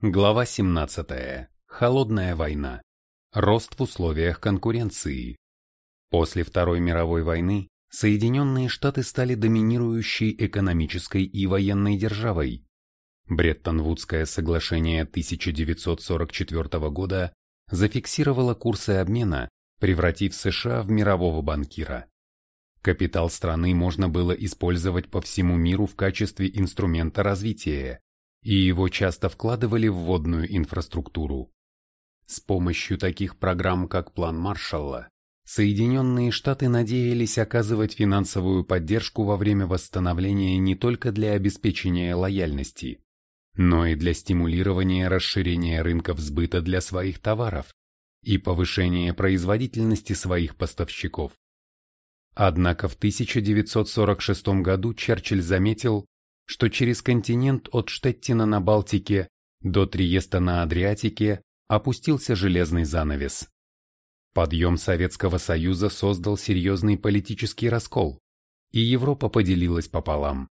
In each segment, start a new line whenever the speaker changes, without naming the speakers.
Глава 17. Холодная война. Рост в условиях конкуренции. После Второй мировой войны Соединенные Штаты стали доминирующей экономической и военной державой. Бреттон-Вудское соглашение 1944 года зафиксировало курсы обмена, превратив США в мирового банкира. Капитал страны можно было использовать по всему миру в качестве инструмента развития, и его часто вкладывали в водную инфраструктуру. С помощью таких программ, как План Маршалла, Соединенные Штаты надеялись оказывать финансовую поддержку во время восстановления не только для обеспечения лояльности, но и для стимулирования расширения рынков сбыта для своих товаров и повышения производительности своих поставщиков. Однако в 1946 году Черчилль заметил, что через континент от Штеттина на Балтике до Триеста на Адриатике опустился железный занавес. Подъем Советского Союза создал серьезный политический раскол, и Европа поделилась пополам.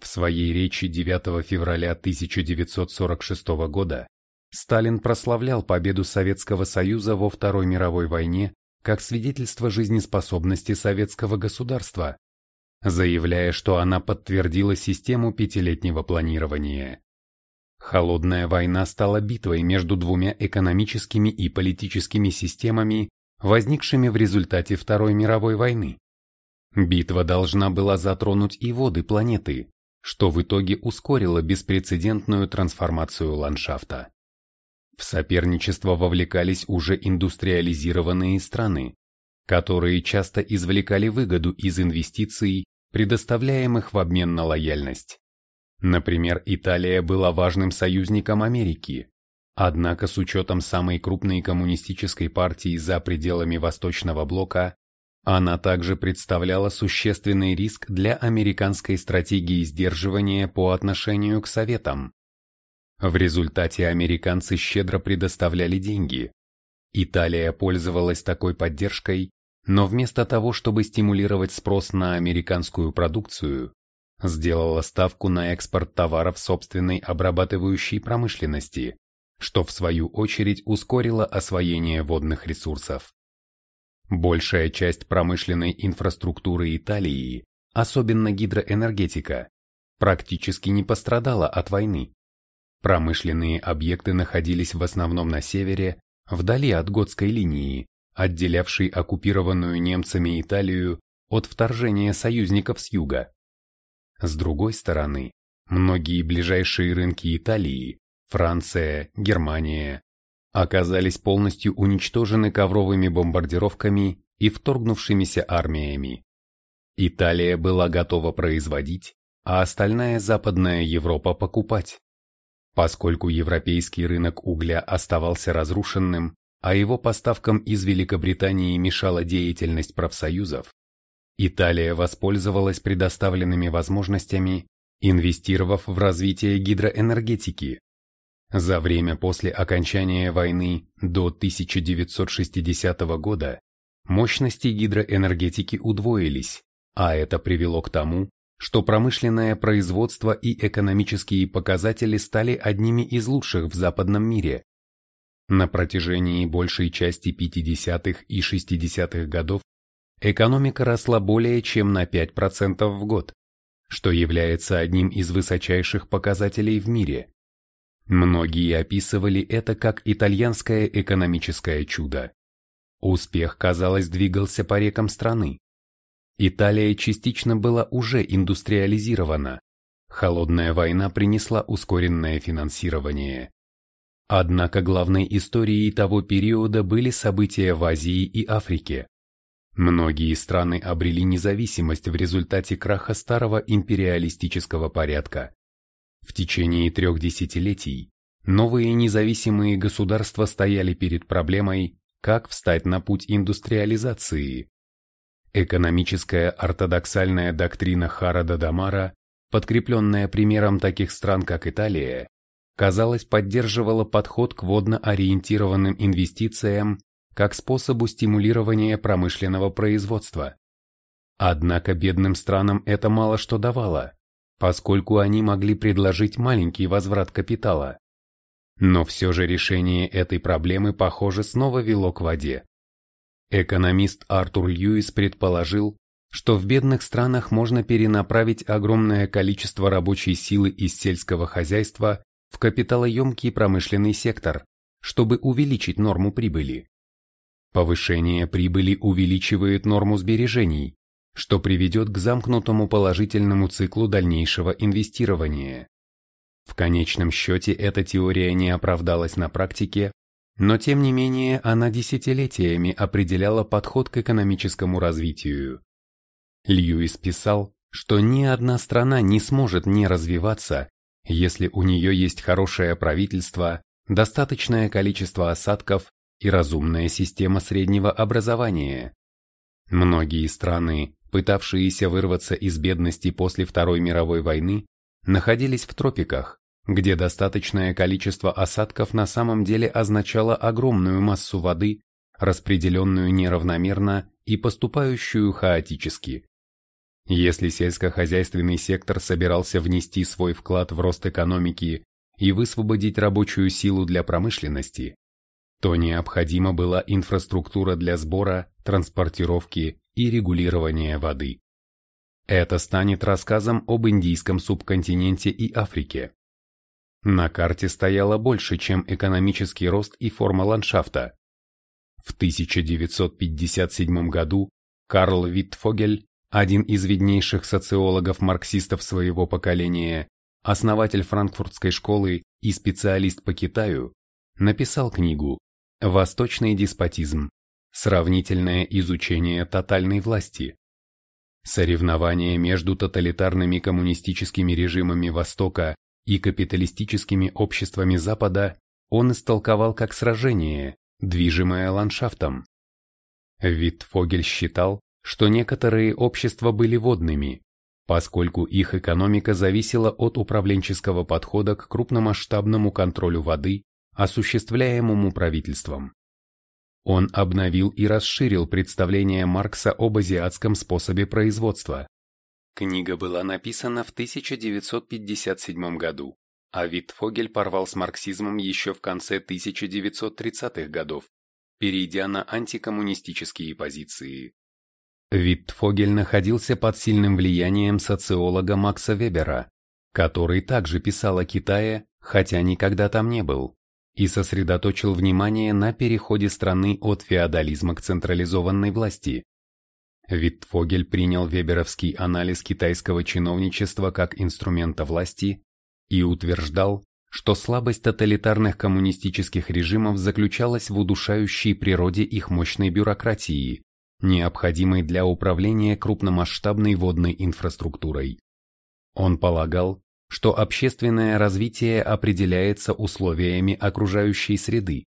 В своей речи 9 февраля 1946 года Сталин прославлял победу Советского Союза во Второй мировой войне как свидетельство жизнеспособности советского государства заявляя, что она подтвердила систему пятилетнего планирования. Холодная война стала битвой между двумя экономическими и политическими системами, возникшими в результате Второй мировой войны. Битва должна была затронуть и воды планеты, что в итоге ускорило беспрецедентную трансформацию ландшафта. В соперничество вовлекались уже индустриализированные страны, которые часто извлекали выгоду из инвестиций предоставляемых в обмен на лояльность. Например, Италия была важным союзником Америки, однако с учетом самой крупной коммунистической партии за пределами Восточного блока, она также представляла существенный риск для американской стратегии сдерживания по отношению к Советам. В результате американцы щедро предоставляли деньги. Италия пользовалась такой поддержкой, но вместо того, чтобы стимулировать спрос на американскую продукцию, сделала ставку на экспорт товаров собственной обрабатывающей промышленности, что в свою очередь ускорило освоение водных ресурсов. Большая часть промышленной инфраструктуры Италии, особенно гидроэнергетика, практически не пострадала от войны. Промышленные объекты находились в основном на севере, вдали от Готской линии, отделявший оккупированную немцами Италию от вторжения союзников с юга. С другой стороны, многие ближайшие рынки Италии, Франция, Германия, оказались полностью уничтожены ковровыми бомбардировками и вторгнувшимися армиями. Италия была готова производить, а остальная Западная Европа покупать. Поскольку европейский рынок угля оставался разрушенным, а его поставкам из Великобритании мешала деятельность профсоюзов, Италия воспользовалась предоставленными возможностями, инвестировав в развитие гидроэнергетики. За время после окончания войны до 1960 года мощности гидроэнергетики удвоились, а это привело к тому, что промышленное производство и экономические показатели стали одними из лучших в западном мире. На протяжении большей части 50-х и 60-х годов экономика росла более чем на 5% в год, что является одним из высочайших показателей в мире. Многие описывали это как итальянское экономическое чудо. Успех, казалось, двигался по рекам страны. Италия частично была уже индустриализирована. Холодная война принесла ускоренное финансирование. Однако главной историей того периода были события в Азии и Африке. Многие страны обрели независимость в результате краха старого империалистического порядка. В течение трех десятилетий новые независимые государства стояли перед проблемой, как встать на путь индустриализации. Экономическая ортодоксальная доктрина Харада Дамара, подкрепленная примером таких стран, как Италия, казалось, поддерживала подход к водно-ориентированным инвестициям как способу стимулирования промышленного производства. Однако бедным странам это мало что давало, поскольку они могли предложить маленький возврат капитала. Но все же решение этой проблемы, похоже, снова вело к воде. Экономист Артур Льюис предположил, что в бедных странах можно перенаправить огромное количество рабочей силы из сельского хозяйства в капиталоемкий промышленный сектор, чтобы увеличить норму прибыли. Повышение прибыли увеличивает норму сбережений, что приведет к замкнутому положительному циклу дальнейшего инвестирования. В конечном счете эта теория не оправдалась на практике, но тем не менее она десятилетиями определяла подход к экономическому развитию. Льюис писал, что ни одна страна не сможет не развиваться, если у нее есть хорошее правительство, достаточное количество осадков и разумная система среднего образования. Многие страны, пытавшиеся вырваться из бедности после Второй мировой войны, находились в тропиках, где достаточное количество осадков на самом деле означало огромную массу воды, распределенную неравномерно и поступающую хаотически. Если сельскохозяйственный сектор собирался внести свой вклад в рост экономики и высвободить рабочую силу для промышленности, то необходима была инфраструктура для сбора, транспортировки и регулирования воды. Это станет рассказом об индийском субконтиненте и Африке. На карте стояло больше, чем экономический рост и форма ландшафта. В 1957 году Карл Виттфогель, один из виднейших социологов-марксистов своего поколения, основатель франкфуртской школы и специалист по Китаю, написал книгу «Восточный деспотизм. Сравнительное изучение тотальной власти». Соревнование между тоталитарными коммунистическими режимами Востока и капиталистическими обществами Запада он истолковал как сражение, движимое ландшафтом. Витфогель считал, что некоторые общества были водными, поскольку их экономика зависела от управленческого подхода к крупномасштабному контролю воды, осуществляемому правительством. Он обновил и расширил представление Маркса об азиатском способе производства. Книга была написана в 1957 году, а Витфогель порвал с марксизмом еще в конце 1930-х годов, перейдя на антикоммунистические позиции. Виттфогель находился под сильным влиянием социолога Макса Вебера, который также писал о Китае, хотя никогда там не был, и сосредоточил внимание на переходе страны от феодализма к централизованной власти. Виттфогель принял веберовский анализ китайского чиновничества как инструмента власти и утверждал, что слабость тоталитарных коммунистических режимов заключалась в удушающей природе их мощной бюрократии, необходимой для управления крупномасштабной водной инфраструктурой. Он полагал, что общественное развитие определяется условиями окружающей среды.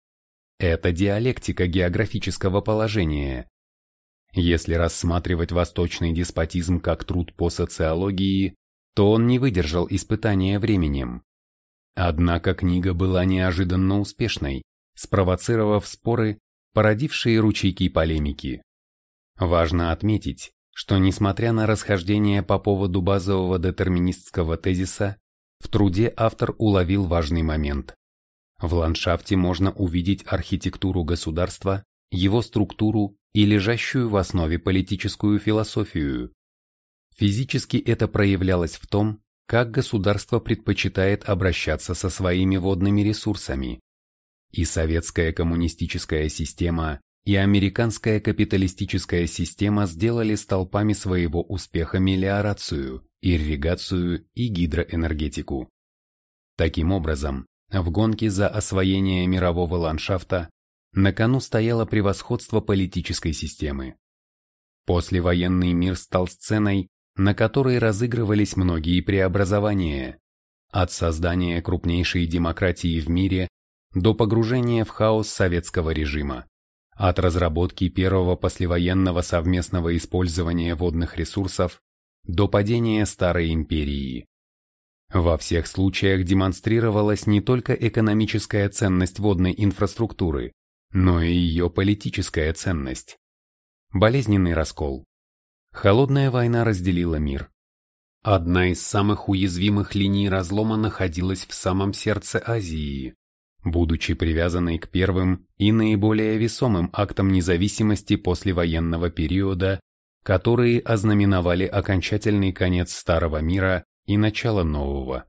Это диалектика географического положения. Если рассматривать восточный деспотизм как труд по социологии, то он не выдержал испытания временем. Однако книга была неожиданно успешной, спровоцировав споры, породившие ручейки полемики. Важно отметить, что несмотря на расхождение по поводу базового детерминистского тезиса, в труде автор уловил важный момент. В ландшафте можно увидеть архитектуру государства, его структуру и лежащую в основе политическую философию. Физически это проявлялось в том, как государство предпочитает обращаться со своими водными ресурсами. И советская коммунистическая система, и американская капиталистическая система сделали столпами своего успеха мелиорацию, ирригацию и гидроэнергетику. Таким образом, в гонке за освоение мирового ландшафта на кону стояло превосходство политической системы. Послевоенный мир стал сценой, на которой разыгрывались многие преобразования, от создания крупнейшей демократии в мире до погружения в хаос советского режима от разработки первого послевоенного совместного использования водных ресурсов до падения Старой империи. Во всех случаях демонстрировалась не только экономическая ценность водной инфраструктуры, но и ее политическая ценность. Болезненный раскол. Холодная война разделила мир. Одна из самых уязвимых линий разлома находилась в самом сердце Азии, будучи привязанной к первым и наиболее весомым актам независимости послевоенного периода, которые ознаменовали окончательный конец Старого мира и начало нового.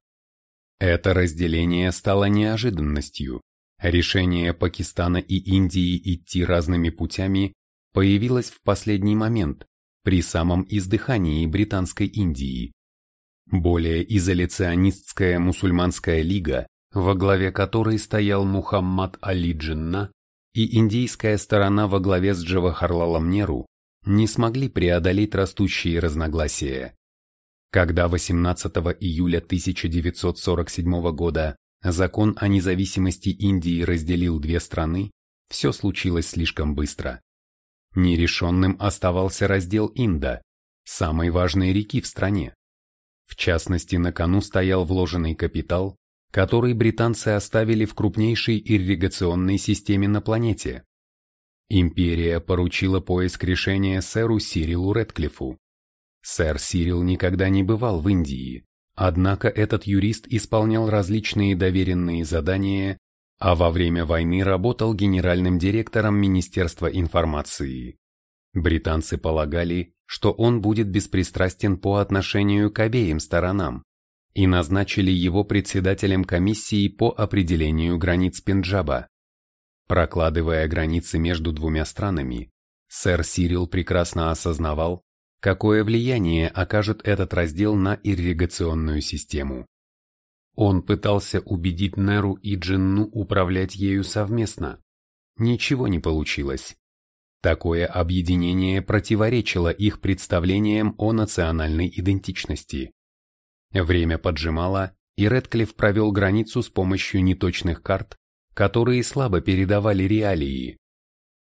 Это разделение стало неожиданностью. Решение Пакистана и Индии идти разными путями появилось в последний момент, при самом издыхании Британской Индии. Более изоляционистская мусульманская лига, во главе которой стоял Мухаммад Али Джинна, и индийская сторона во главе с Джавахарлалом Неру, не смогли преодолеть растущие разногласия. Когда 18 июля 1947 года закон о независимости Индии разделил две страны, все случилось слишком быстро. Нерешенным оставался раздел Инда, самой важной реки в стране. В частности, на кону стоял вложенный капитал, который британцы оставили в крупнейшей ирригационной системе на планете. Империя поручила поиск решения сэру Сирилу Редклифу. Сэр Сирил никогда не бывал в Индии, однако этот юрист исполнял различные доверенные задания а во время войны работал генеральным директором Министерства информации. Британцы полагали, что он будет беспристрастен по отношению к обеим сторонам, и назначили его председателем комиссии по определению границ Пенджаба. Прокладывая границы между двумя странами, сэр Сирил прекрасно осознавал, какое влияние окажет этот раздел на ирригационную систему. Он пытался убедить Неру и Джинну управлять ею совместно. Ничего не получилось. Такое объединение противоречило их представлениям о национальной идентичности. Время поджимало, и Редклифф провел границу с помощью неточных карт, которые слабо передавали реалии.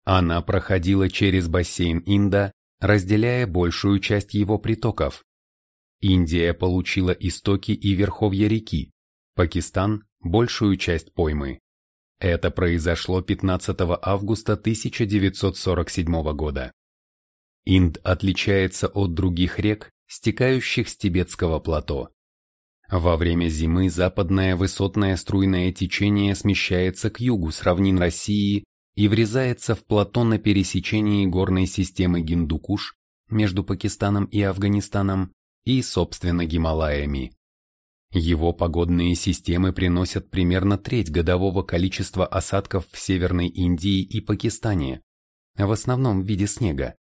Она проходила через бассейн Инда, разделяя большую часть его притоков. Индия получила истоки и верховья реки, Пакистан – большую часть поймы. Это произошло 15 августа 1947 года. Инд отличается от других рек, стекающих с тибетского плато. Во время зимы западное высотное струйное течение смещается к югу с равнин России и врезается в плато на пересечении горной системы Гиндукуш между Пакистаном и Афганистаном и, собственно, Гималаями. Его погодные системы приносят примерно треть годового количества осадков в Северной Индии и Пакистане, в основном в виде снега.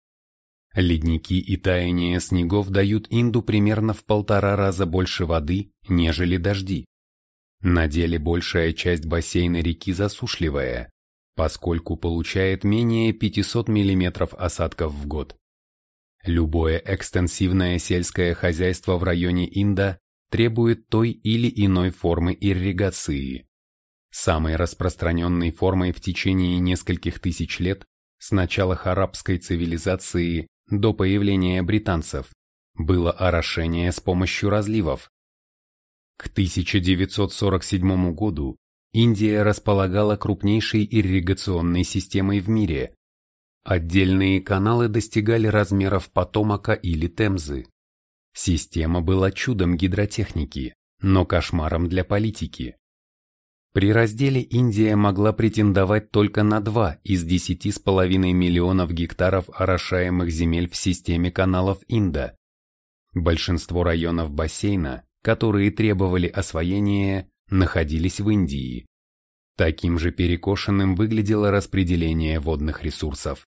Ледники и таяние снегов дают Инду примерно в полтора раза больше воды, нежели дожди. На деле большая часть бассейна реки засушливая, поскольку получает менее 500 мм осадков в год. Любое экстенсивное сельское хозяйство в районе Инда требует той или иной формы ирригации. Самой распространенной формой в течение нескольких тысяч лет с начала харабской цивилизации до появления британцев было орошение с помощью разливов. К 1947 году Индия располагала крупнейшей ирригационной системой в мире, Отдельные каналы достигали размеров Потомака или Темзы. Система была чудом гидротехники, но кошмаром для политики. При разделе Индия могла претендовать только на 2 из 10,5 миллионов гектаров орошаемых земель в системе каналов Инда. Большинство районов бассейна, которые требовали освоения, находились в Индии. Таким же перекошенным выглядело распределение водных ресурсов.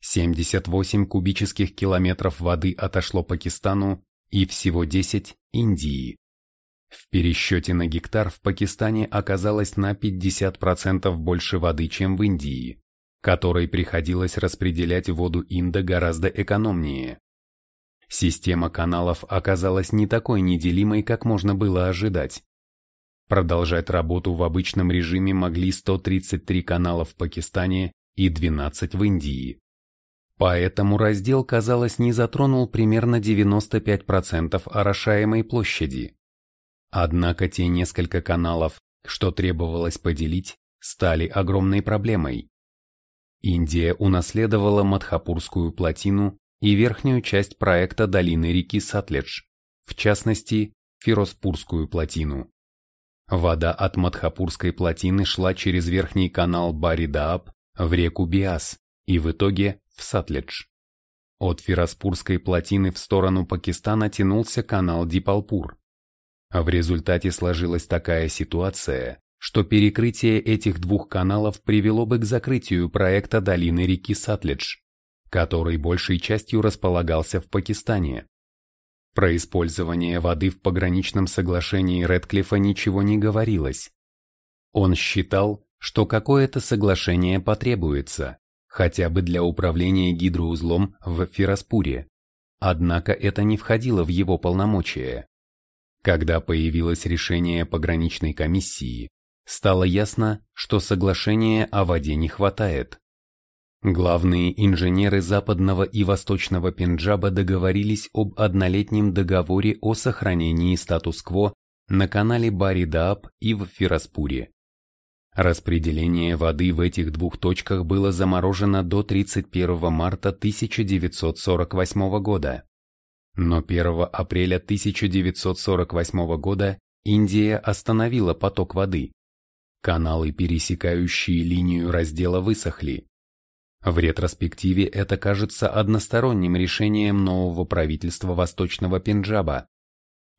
78 кубических километров воды отошло Пакистану и всего 10 – Индии. В пересчете на гектар в Пакистане оказалось на 50% больше воды, чем в Индии, которой приходилось распределять воду Инда гораздо экономнее. Система каналов оказалась не такой неделимой, как можно было ожидать. Продолжать работу в обычном режиме могли 133 канала в Пакистане и 12 в Индии. Поэтому раздел, казалось, не затронул примерно 95% орошаемой площади. Однако те несколько каналов, что требовалось поделить, стали огромной проблемой. Индия унаследовала Мадхапурскую плотину и верхнюю часть проекта долины реки Сатледж, в частности, Фироспурскую плотину. вода от Мадхапурской плотины шла через верхний канал Баридааб в реку Биас и в итоге в Сатледж. От Фираспурской плотины в сторону Пакистана тянулся канал Дипалпур. В результате сложилась такая ситуация, что перекрытие этих двух каналов привело бы к закрытию проекта долины реки Сатледж, который большей частью располагался в Пакистане. Про использование воды в пограничном соглашении Редклифа ничего не говорилось. Он считал, что какое-то соглашение потребуется, хотя бы для управления гидроузлом в Фираспуре, однако это не входило в его полномочия. Когда появилось решение пограничной комиссии, стало ясно, что соглашения о воде не хватает. Главные инженеры западного и восточного Пенджаба договорились об однолетнем договоре о сохранении статус-кво на канале Баридааб и в Фираспуре. Распределение воды в этих двух точках было заморожено до 31 марта 1948 года. Но 1 апреля 1948 года Индия остановила поток воды. Каналы, пересекающие линию раздела, высохли. В ретроспективе это кажется односторонним решением нового правительства Восточного Пенджаба.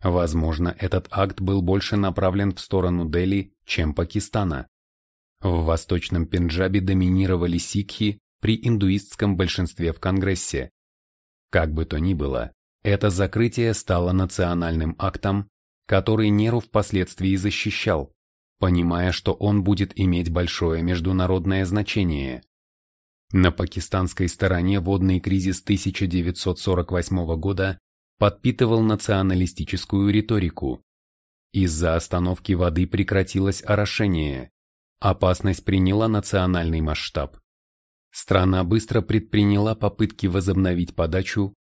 Возможно, этот акт был больше направлен в сторону Дели, чем Пакистана. В Восточном Пенджабе доминировали сикхи при индуистском большинстве в Конгрессе. Как бы то ни было, это закрытие стало национальным актом, который Неру впоследствии защищал, понимая, что он будет иметь большое международное значение. На пакистанской стороне водный кризис 1948 года подпитывал националистическую риторику. Из-за остановки воды прекратилось орошение. Опасность приняла национальный масштаб. Страна быстро предприняла попытки возобновить подачу,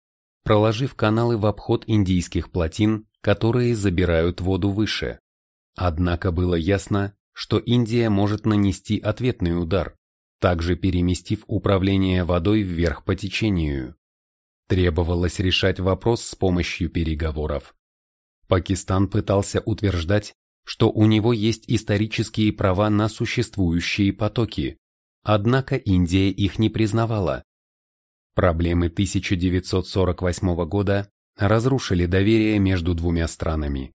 проложив каналы в обход индийских плотин, которые забирают воду выше. Однако было ясно, что Индия может нанести ответный удар, также переместив управление водой вверх по течению. Требовалось решать вопрос с помощью переговоров. Пакистан пытался утверждать, что у него есть исторические права на существующие потоки, однако Индия их не признавала. Проблемы 1948 года разрушили доверие между двумя странами.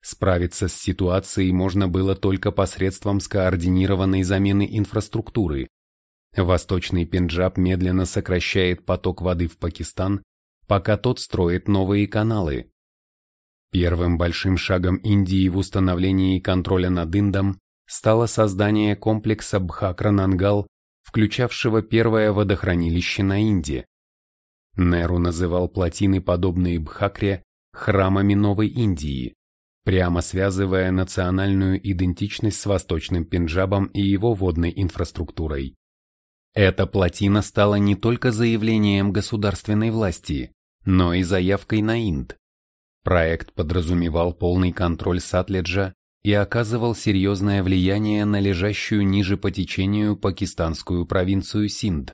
Справиться с ситуацией можно было только посредством скоординированной замены инфраструктуры. Восточный Пенджаб медленно сокращает поток воды в Пакистан, пока тот строит новые каналы. Первым большим шагом Индии в установлении контроля над Индом стало создание комплекса Бхакра-Нангал, включавшего первое водохранилище на Инде. Неру называл плотины, подобные Бхакре, храмами Новой Индии прямо связывая национальную идентичность с Восточным Пенджабом и его водной инфраструктурой. Эта плотина стала не только заявлением государственной власти, но и заявкой на Инд. Проект подразумевал полный контроль Сатледжа и оказывал серьезное влияние на лежащую ниже по течению пакистанскую провинцию Синд.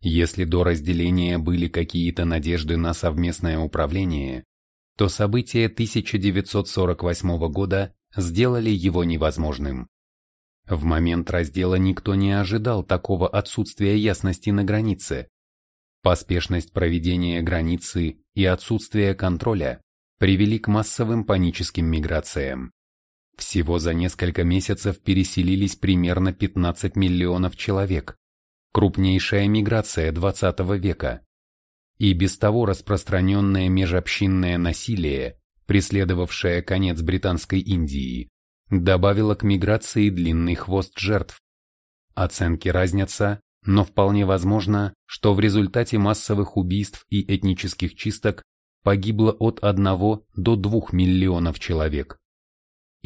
Если до разделения были какие-то надежды на совместное управление, то события 1948 года сделали его невозможным. В момент раздела никто не ожидал такого отсутствия ясности на границе. Поспешность проведения границы и отсутствие контроля привели к массовым паническим миграциям. Всего за несколько месяцев переселились примерно 15 миллионов человек. Крупнейшая миграция 20 века и без того распространенное межобщинное насилие, преследовавшее конец Британской Индии, добавило к миграции длинный хвост жертв. Оценки разнятся, но вполне возможно, что в результате массовых убийств и этнических чисток погибло от 1 до 2 миллионов человек.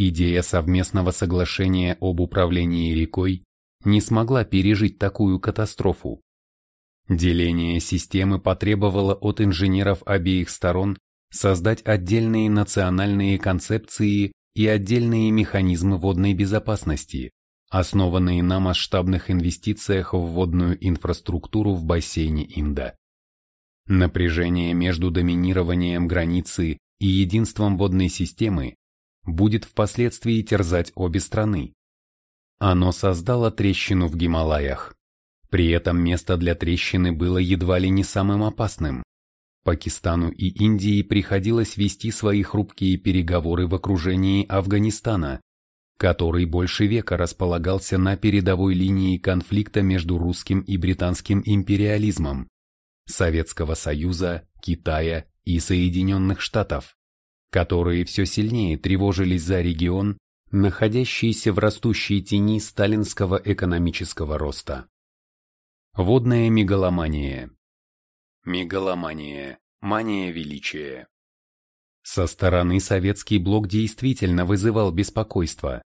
Идея совместного соглашения об управлении рекой не смогла пережить такую катастрофу. Деление системы потребовало от инженеров обеих сторон создать отдельные национальные концепции и отдельные механизмы водной безопасности, основанные на масштабных инвестициях в водную инфраструктуру в бассейне Инда. Напряжение между доминированием границы и единством водной системы будет впоследствии терзать обе страны. Оно создало трещину в Гималаях. При этом место для трещины было едва ли не самым опасным. Пакистану и Индии приходилось вести свои хрупкие переговоры в окружении Афганистана, который больше века располагался на передовой линии конфликта между русским и британским империализмом, Советского Союза, Китая и Соединенных Штатов, которые все сильнее тревожились за регион, находящийся в растущей тени сталинского экономического роста. Водная мегаломания Мегаломания, мания величия. Со стороны советский блок действительно вызывал беспокойство.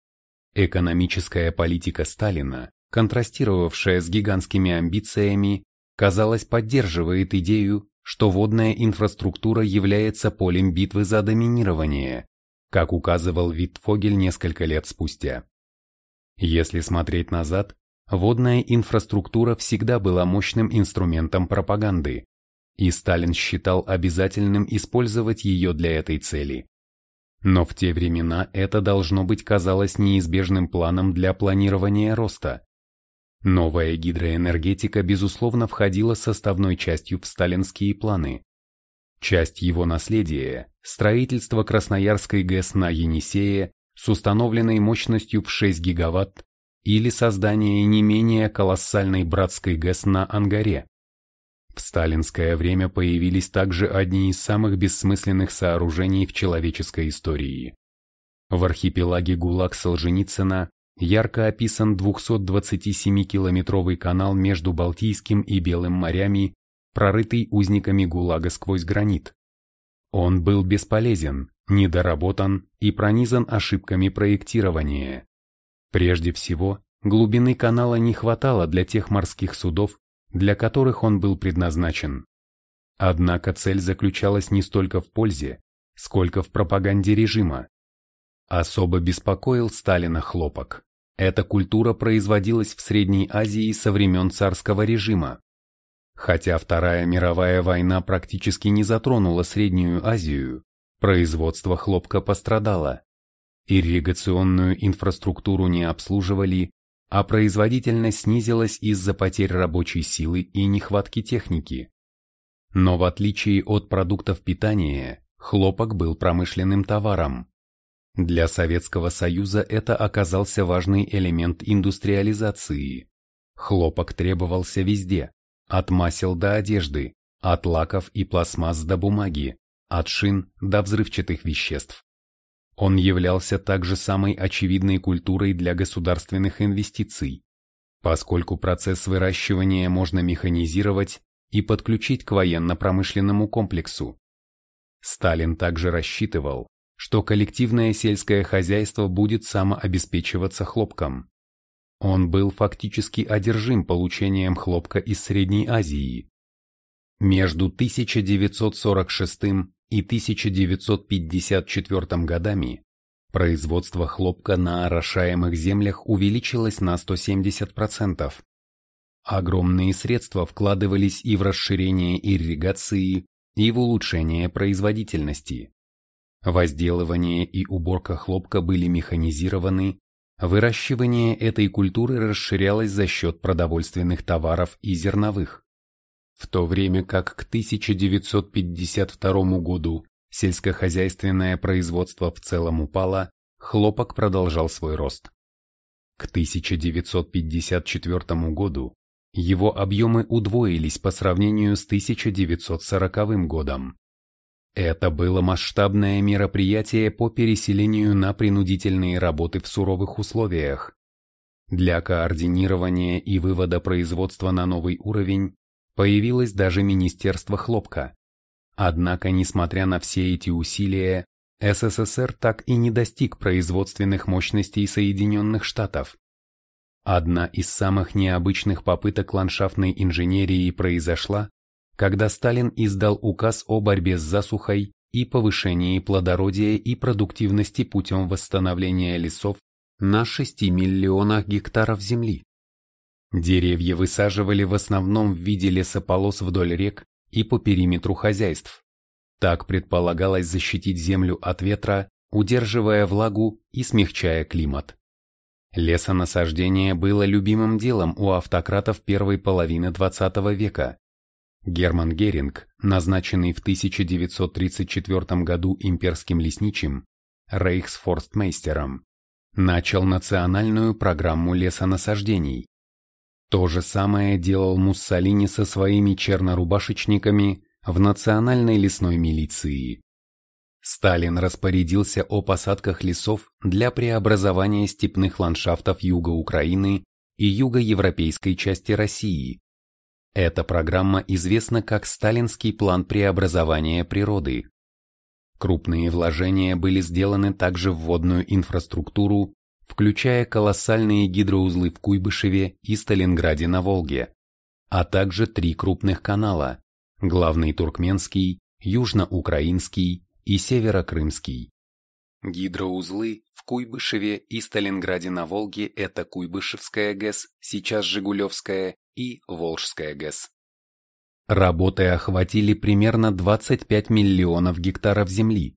Экономическая политика Сталина, контрастировавшая с гигантскими амбициями, казалось поддерживает идею, что водная инфраструктура является полем битвы за доминирование, как указывал Витфогель несколько лет спустя. Если смотреть назад, водная инфраструктура всегда была мощным инструментом пропаганды, и Сталин считал обязательным использовать ее для этой цели. Но в те времена это должно быть казалось неизбежным планом для планирования роста. Новая гидроэнергетика безусловно входила составной частью в сталинские планы. Часть его наследия – строительство Красноярской ГЭС на Енисее с установленной мощностью в 6 гигаватт или создание не менее колоссальной братской ГЭС на Ангаре. В сталинское время появились также одни из самых бессмысленных сооружений в человеческой истории. В архипелаге ГУЛАГ Солженицына ярко описан 227-километровый канал между Балтийским и Белым морями, прорытый узниками ГУЛАГа сквозь гранит. Он был бесполезен, недоработан и пронизан ошибками проектирования. Прежде всего, глубины канала не хватало для тех морских судов, для которых он был предназначен. Однако цель заключалась не столько в пользе, сколько в пропаганде режима. Особо беспокоил Сталина хлопок. Эта культура производилась в Средней Азии со времен царского режима. Хотя Вторая мировая война практически не затронула Среднюю Азию, производство хлопка пострадало. Ирригационную инфраструктуру не обслуживали, а производительность снизилась из-за потерь рабочей силы и нехватки техники. Но в отличие от продуктов питания, хлопок был промышленным товаром. Для Советского Союза это оказался важный элемент индустриализации. Хлопок требовался везде, от масел до одежды, от лаков и пластмасс до бумаги, от шин до взрывчатых веществ. Он являлся также самой очевидной культурой для государственных инвестиций, поскольку процесс выращивания можно механизировать и подключить к военно-промышленному комплексу. Сталин также рассчитывал, что коллективное сельское хозяйство будет самообеспечиваться хлопком. Он был фактически одержим получением хлопка из Средней Азии. Между 1946 и 1954 годами производство хлопка на орошаемых землях увеличилось на 170%. Огромные средства вкладывались и в расширение ирригации, и в улучшение производительности. Возделывание и уборка хлопка были механизированы, выращивание этой культуры расширялось за счет продовольственных товаров и зерновых в то время как к 1952 году сельскохозяйственное производство в целом упало, хлопок продолжал свой рост. К 1954 году его объемы удвоились по сравнению с 1940 годом. Это было масштабное мероприятие по переселению на принудительные работы в суровых условиях. Для координирования и вывода производства на новый уровень Появилось даже Министерство хлопка. Однако, несмотря на все эти усилия, СССР так и не достиг производственных мощностей Соединенных Штатов. Одна из самых необычных попыток ландшафтной инженерии произошла, когда Сталин издал указ о борьбе с засухой и повышении плодородия и продуктивности путем восстановления лесов на 6 миллионах гектаров земли. Деревья высаживали в основном в виде лесополос вдоль рек и по периметру хозяйств. Так предполагалось защитить землю от ветра, удерживая влагу и смягчая климат. Лесонасаждение было любимым делом у автократов первой половины XX века. Герман Геринг, назначенный в 1934 году имперским лесничим, рейхсфорстмейстером, начал национальную программу лесонасаждений. То же самое делал Муссолини со своими чернорубашечниками в национальной лесной милиции. Сталин распорядился о посадках лесов для преобразования степных ландшафтов юга Украины и юго-европейской части России. Эта программа известна как Сталинский план преобразования природы. Крупные вложения были сделаны также в водную инфраструктуру, включая колоссальные гидроузлы в Куйбышеве и Сталинграде на Волге, а также три крупных канала – главный туркменский, южноукраинский и Северокрымский. Гидроузлы в Куйбышеве и Сталинграде на Волге – это Куйбышевская ГЭС, сейчас Жигулевская, и Волжская ГЭС. Работы охватили примерно 25 миллионов гектаров земли.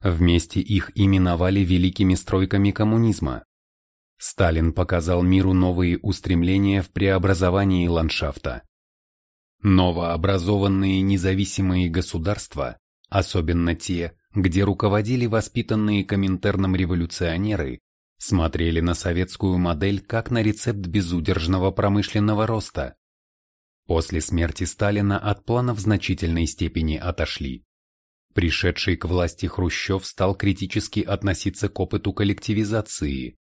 Вместе их именовали великими стройками коммунизма. Сталин показал миру новые устремления в преобразовании ландшафта. Новообразованные независимые государства особенно те, где руководили воспитанные Коминтерном революционеры, смотрели на советскую модель как на рецепт безудержного промышленного роста. После смерти Сталина от плана в значительной степени отошли. Пришедший к власти Хрущев стал критически относиться к опыту коллективизации.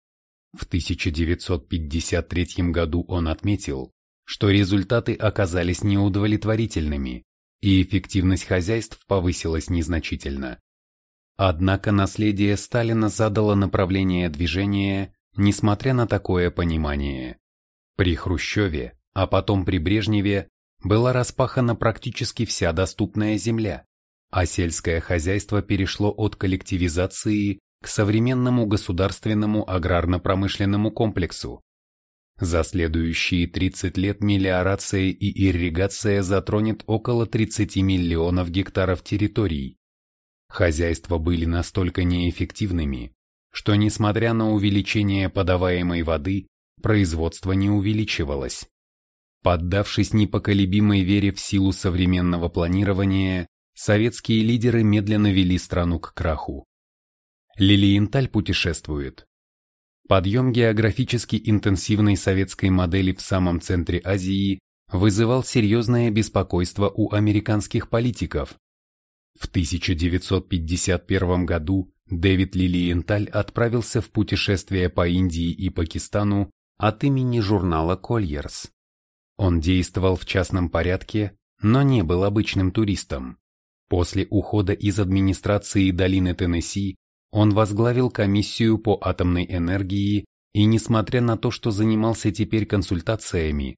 В 1953 году он отметил, что результаты оказались неудовлетворительными и эффективность хозяйств повысилась незначительно. Однако наследие Сталина задало направление движения, несмотря на такое понимание. При Хрущеве, а потом при Брежневе, была распахана практически вся доступная земля, а сельское хозяйство перешло от коллективизации к современному государственному аграрно-промышленному комплексу, за следующие 30 лет мелиорация и ирригация затронет около 30 миллионов гектаров территорий. Хозяйства были настолько неэффективными, что несмотря на увеличение подаваемой воды, производство не увеличивалось. Поддавшись непоколебимой вере в силу современного планирования, советские лидеры медленно вели страну к краху. Лилиенталь путешествует. Подъем географически интенсивной советской модели в самом центре Азии вызывал серьезное беспокойство у американских политиков. В 1951 году Дэвид Лилиенталь отправился в путешествие по Индии и Пакистану от имени журнала Кольерс. Он действовал в частном порядке, но не был обычным туристом. После ухода из администрации долины Теннесси он возглавил комиссию по атомной энергии и, несмотря на то, что занимался теперь консультациями,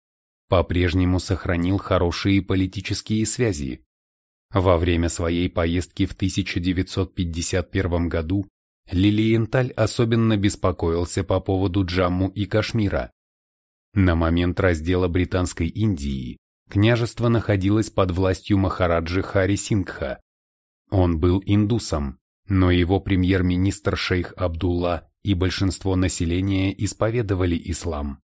по-прежнему сохранил хорошие политические связи. Во время своей поездки в 1951 году Лилиенталь особенно беспокоился по поводу Джамму и Кашмира. На момент раздела Британской Индии княжество находилось под властью Махараджи Хари Сингха. Он был индусом, но его премьер-министр шейх Абдулла и большинство населения исповедовали ислам.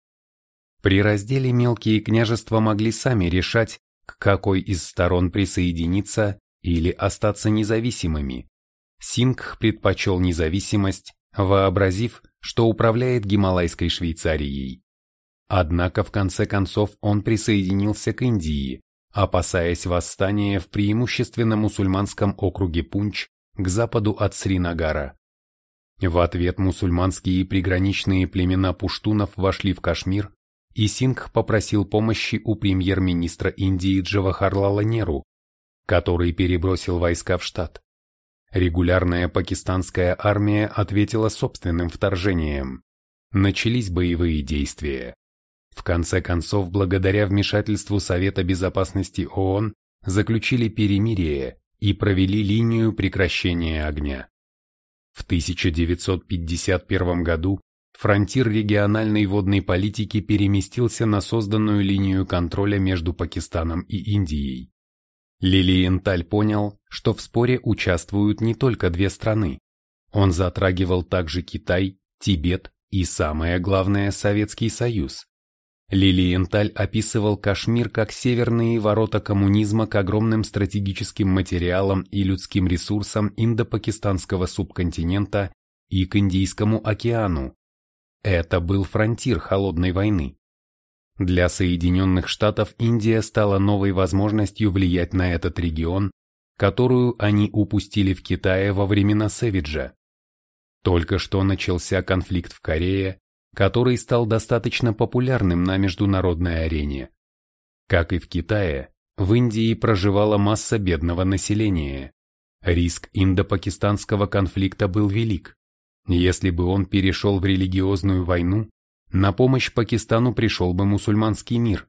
При разделе мелкие княжества могли сами решать, к какой из сторон присоединиться или остаться независимыми. Сингх предпочел независимость, вообразив, что управляет Гималайской Швейцарией. Однако в конце концов он присоединился к Индии, опасаясь восстания в преимущественно мусульманском округе Пунч к западу от Сринагара. В ответ мусульманские приграничные племена пуштунов вошли в Кашмир, и Сингх попросил помощи у премьер-министра Индии Джавахарлала Неру, который перебросил войска в штат. Регулярная пакистанская армия ответила собственным вторжением. Начались боевые действия. В конце концов, благодаря вмешательству Совета Безопасности ООН, заключили перемирие, и провели линию прекращения огня. В 1951 году фронтир региональной водной политики переместился на созданную линию контроля между Пакистаном и Индией. Лилиенталь понял, что в споре участвуют не только две страны. Он затрагивал также Китай, Тибет и, самое главное, Советский Союз. Лилиенталь описывал Кашмир как северные ворота коммунизма к огромным стратегическим материалам и людским ресурсам индо-пакистанского субконтинента и к Индийскому океану. Это был фронтир холодной войны. Для Соединенных Штатов Индия стала новой возможностью влиять на этот регион, которую они упустили в Китае во времена Сэвиджа. Только что начался конфликт в Корее, который стал достаточно популярным на международной арене. Как и в Китае, в Индии проживала масса бедного населения. Риск индо-пакистанского конфликта был велик. Если бы он перешел в религиозную войну, на помощь Пакистану пришел бы мусульманский мир.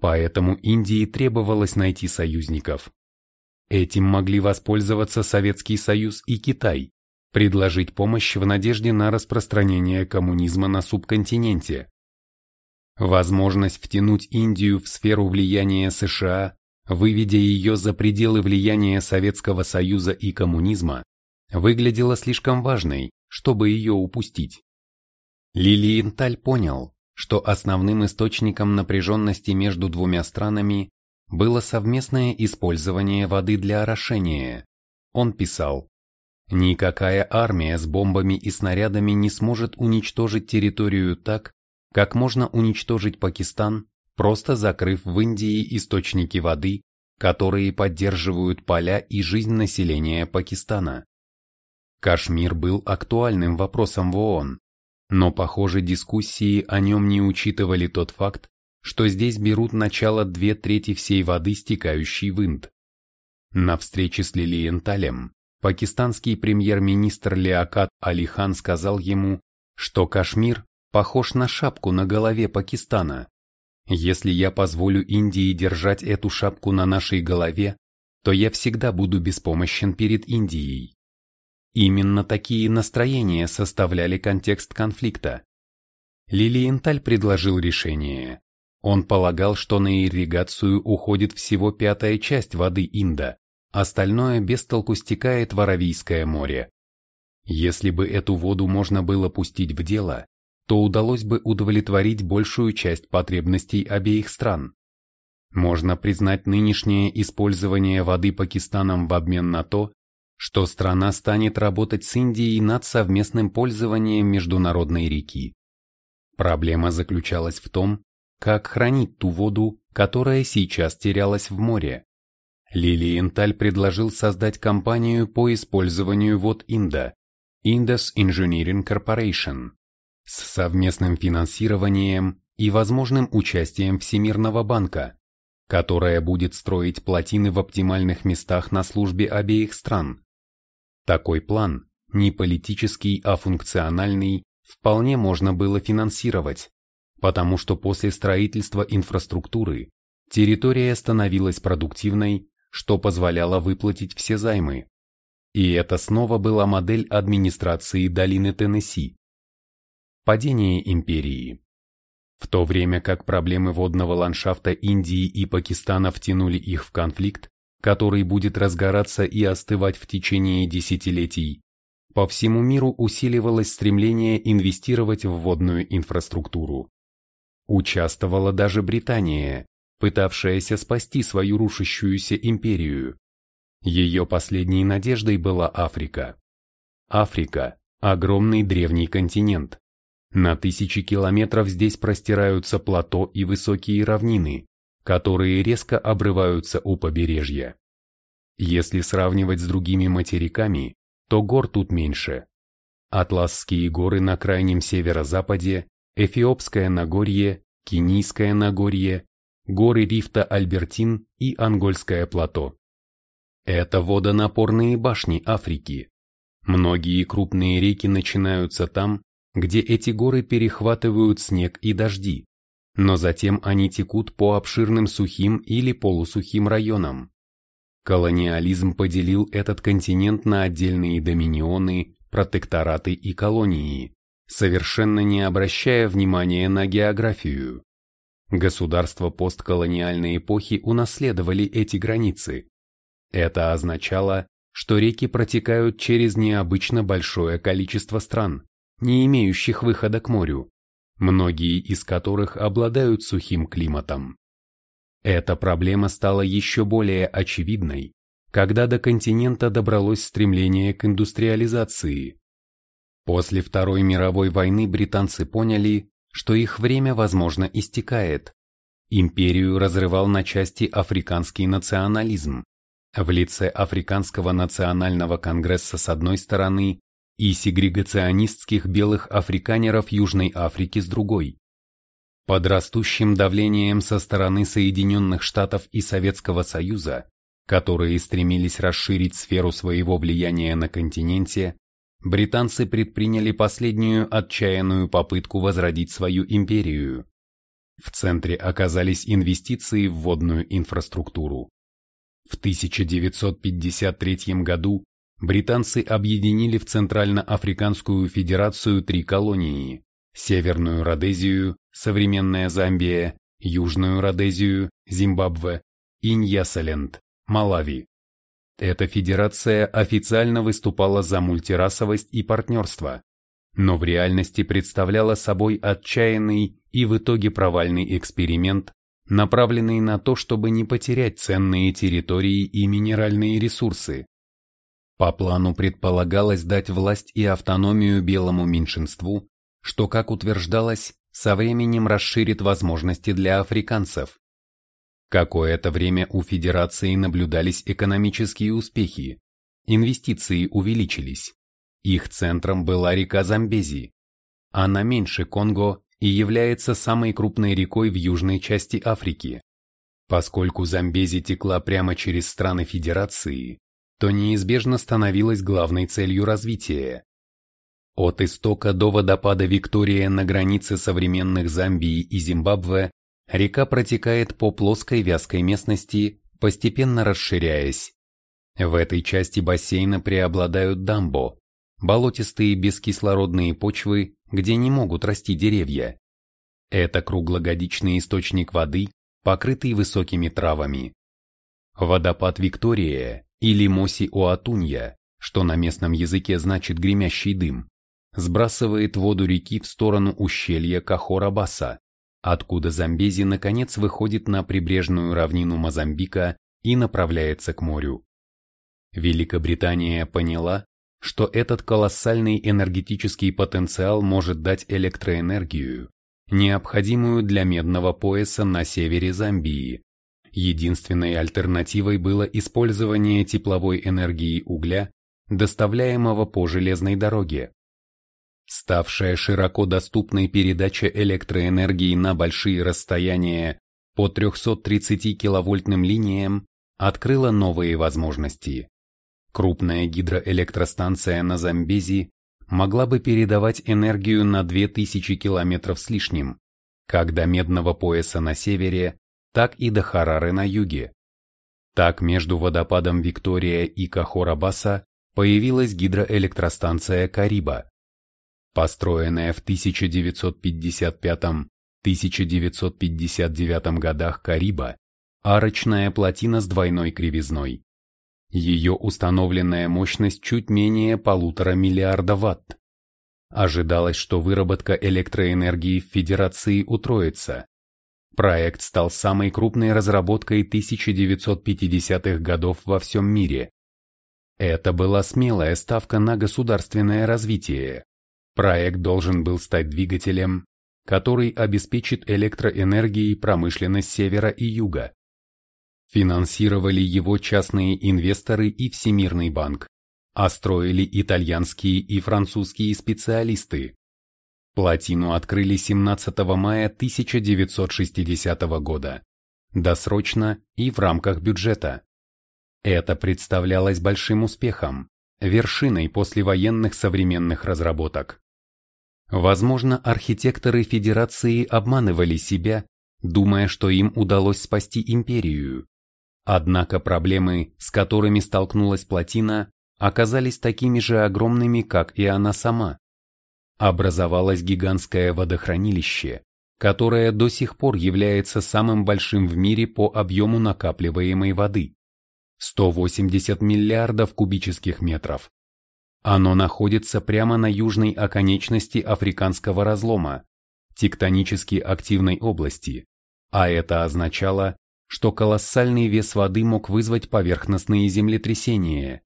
Поэтому Индии требовалось найти союзников. Этим могли воспользоваться Советский Союз и Китай, предложить помощь в надежде на распространение коммунизма на субконтиненте. Возможность втянуть Индию в сферу влияния США, выведя ее за пределы влияния Советского Союза и коммунизма, выглядела слишком важной, чтобы ее упустить. Лилиенталь понял, что основным источником напряженности между двумя странами было совместное использование воды для орошения. Он писал, Никакая армия с бомбами и снарядами не сможет уничтожить территорию так, как можно уничтожить Пакистан, просто закрыв в Индии источники воды, которые поддерживают поля и жизнь населения Пакистана. Кашмир был актуальным вопросом в ООН, но, похоже, дискуссии о нем не учитывали тот факт, что здесь берут начало две трети всей воды, стекающей в Инд. На встрече с Лилиенталем пакистанский премьер-министр Леокат Алихан сказал ему, что Кашмир похож на шапку на голове Пакистана. Если я позволю Индии держать эту шапку на нашей голове, то я всегда буду беспомощен перед Индией. Именно такие настроения составляли контекст конфликта. Лилиенталь предложил решение. Он полагал, что на ирригацию уходит всего пятая часть воды Инда, остальное без толку стекает в Аравийское море. Если бы эту воду можно было пустить в дело, то удалось бы удовлетворить большую часть потребностей обеих стран. Можно признать нынешнее использование воды Пакистаном в обмен на то, что страна станет работать с Индией над совместным пользованием международной реки. Проблема заключалась в том, как хранить ту воду, которая сейчас терялась в море. Лилиенталь предложил создать компанию по использованию вод Инда Indus Engineering Corporation с совместным финансированием и возможным участием Всемирного банка, которая будет строить плотины в оптимальных местах на службе обеих стран. Такой план, не политический, а функциональный, вполне можно было финансировать, потому что после строительства инфраструктуры территория становилась продуктивной что позволяло выплатить все займы. И это снова была модель администрации долины Теннесси. Падение империи. В то время как проблемы водного ландшафта Индии и Пакистана втянули их в конфликт, который будет разгораться и остывать в течение десятилетий, по всему миру усиливалось стремление инвестировать в водную инфраструктуру. Участвовала даже Британия, пытавшаяся спасти свою рушащуюся империю. Ее последней надеждой была Африка. Африка – огромный древний континент. На тысячи километров здесь простираются плато и высокие равнины, которые резко обрываются у побережья. Если сравнивать с другими материками, то гор тут меньше. Атласские горы на крайнем северо-западе, Эфиопское Нагорье, Кенийское Нагорье, горы рифта Альбертин и Ангольское плато. Это водонапорные башни Африки. Многие крупные реки начинаются там, где эти горы перехватывают снег и дожди, но затем они текут по обширным сухим или полусухим районам. Колониализм поделил этот континент на отдельные доминионы, протектораты и колонии, совершенно не обращая внимания на географию. Государства постколониальной эпохи унаследовали эти границы. Это означало, что реки протекают через необычно большое количество стран, не имеющих выхода к морю, многие из которых обладают сухим климатом. Эта проблема стала еще более очевидной, когда до континента добралось стремление к индустриализации. После Второй мировой войны британцы поняли, что их время, возможно, истекает. Империю разрывал на части африканский национализм, в лице Африканского национального конгресса с одной стороны и сегрегационистских белых африканеров Южной Африки с другой. Под растущим давлением со стороны Соединенных Штатов и Советского Союза, которые стремились расширить сферу своего влияния на континенте, британцы предприняли последнюю отчаянную попытку возродить свою империю. В центре оказались инвестиции в водную инфраструктуру. В 1953 году британцы объединили в Центральноафриканскую Федерацию три колонии – Северную Родезию, современная Замбия, Южную Родезию, Зимбабве и Ньясаленд, Малави. Эта федерация официально выступала за мультирасовость и партнерство, но в реальности представляла собой отчаянный и в итоге провальный эксперимент, направленный на то, чтобы не потерять ценные территории и минеральные ресурсы. По плану предполагалось дать власть и автономию белому меньшинству, что, как утверждалось, со временем расширит возможности для африканцев. Какое-то время у Федерации наблюдались экономические успехи, инвестиции увеличились. Их центром была река Замбези. Она меньше Конго и является самой крупной рекой в южной части Африки. Поскольку Замбези текла прямо через страны Федерации, то неизбежно становилась главной целью развития. От истока до водопада Виктория на границе современных Замбии и Зимбабве река протекает по плоской вязкой местности, постепенно расширяясь. В этой части бассейна преобладают дамбо, болотистые бескислородные почвы, где не могут расти деревья. Это круглогодичный источник воды, покрытый высокими травами. Водопад Виктория или Моси-Оатунья, что на местном языке значит гремящий дым, сбрасывает воду реки в сторону ущелья Кахора-Баса, откуда Замбези наконец выходит на прибрежную равнину Мозамбика и направляется к морю. Великобритания поняла, что этот колоссальный энергетический потенциал может дать электроэнергию, необходимую для медного пояса на севере Замбии. Единственной альтернативой было использование тепловой энергии угля, доставляемого по железной дороге. Ставшая широко доступной передача электроэнергии на большие расстояния по 330 киловольтным линиям открыла новые возможности. Крупная гидроэлектростанция на Замбези могла бы передавать энергию на 2000 километров с лишним, до Медного пояса на севере, так и до Харары на юге. Так между водопадом Виктория и Кахора-Баса появилась гидроэлектростанция Кариба, Построенная в 1955-1959 годах Кариба, арочная плотина с двойной кривизной. Ее установленная мощность чуть менее полутора миллиарда ватт. Ожидалось, что выработка электроэнергии в Федерации утроится. Проект стал самой крупной разработкой 1950-х годов во всем мире. Это была смелая ставка на государственное развитие. Проект должен был стать двигателем, который обеспечит электроэнергией промышленность севера и юга. Финансировали его частные инвесторы и Всемирный банк, а строили итальянские и французские специалисты. Плотину открыли 17 мая 1960 года, досрочно и в рамках бюджета. Это представлялось большим успехом, вершиной послевоенных современных разработок. Возможно, архитекторы Федерации обманывали себя, думая, что им удалось спасти империю. Однако проблемы, с которыми столкнулась плотина, оказались такими же огромными, как и она сама. Образовалось гигантское водохранилище, которое до сих пор является самым большим в мире по объему накапливаемой воды. 180 миллиардов кубических метров. Оно находится прямо на южной оконечности африканского разлома, тектонически активной области, а это означало, что колоссальный вес воды мог вызвать поверхностные землетрясения.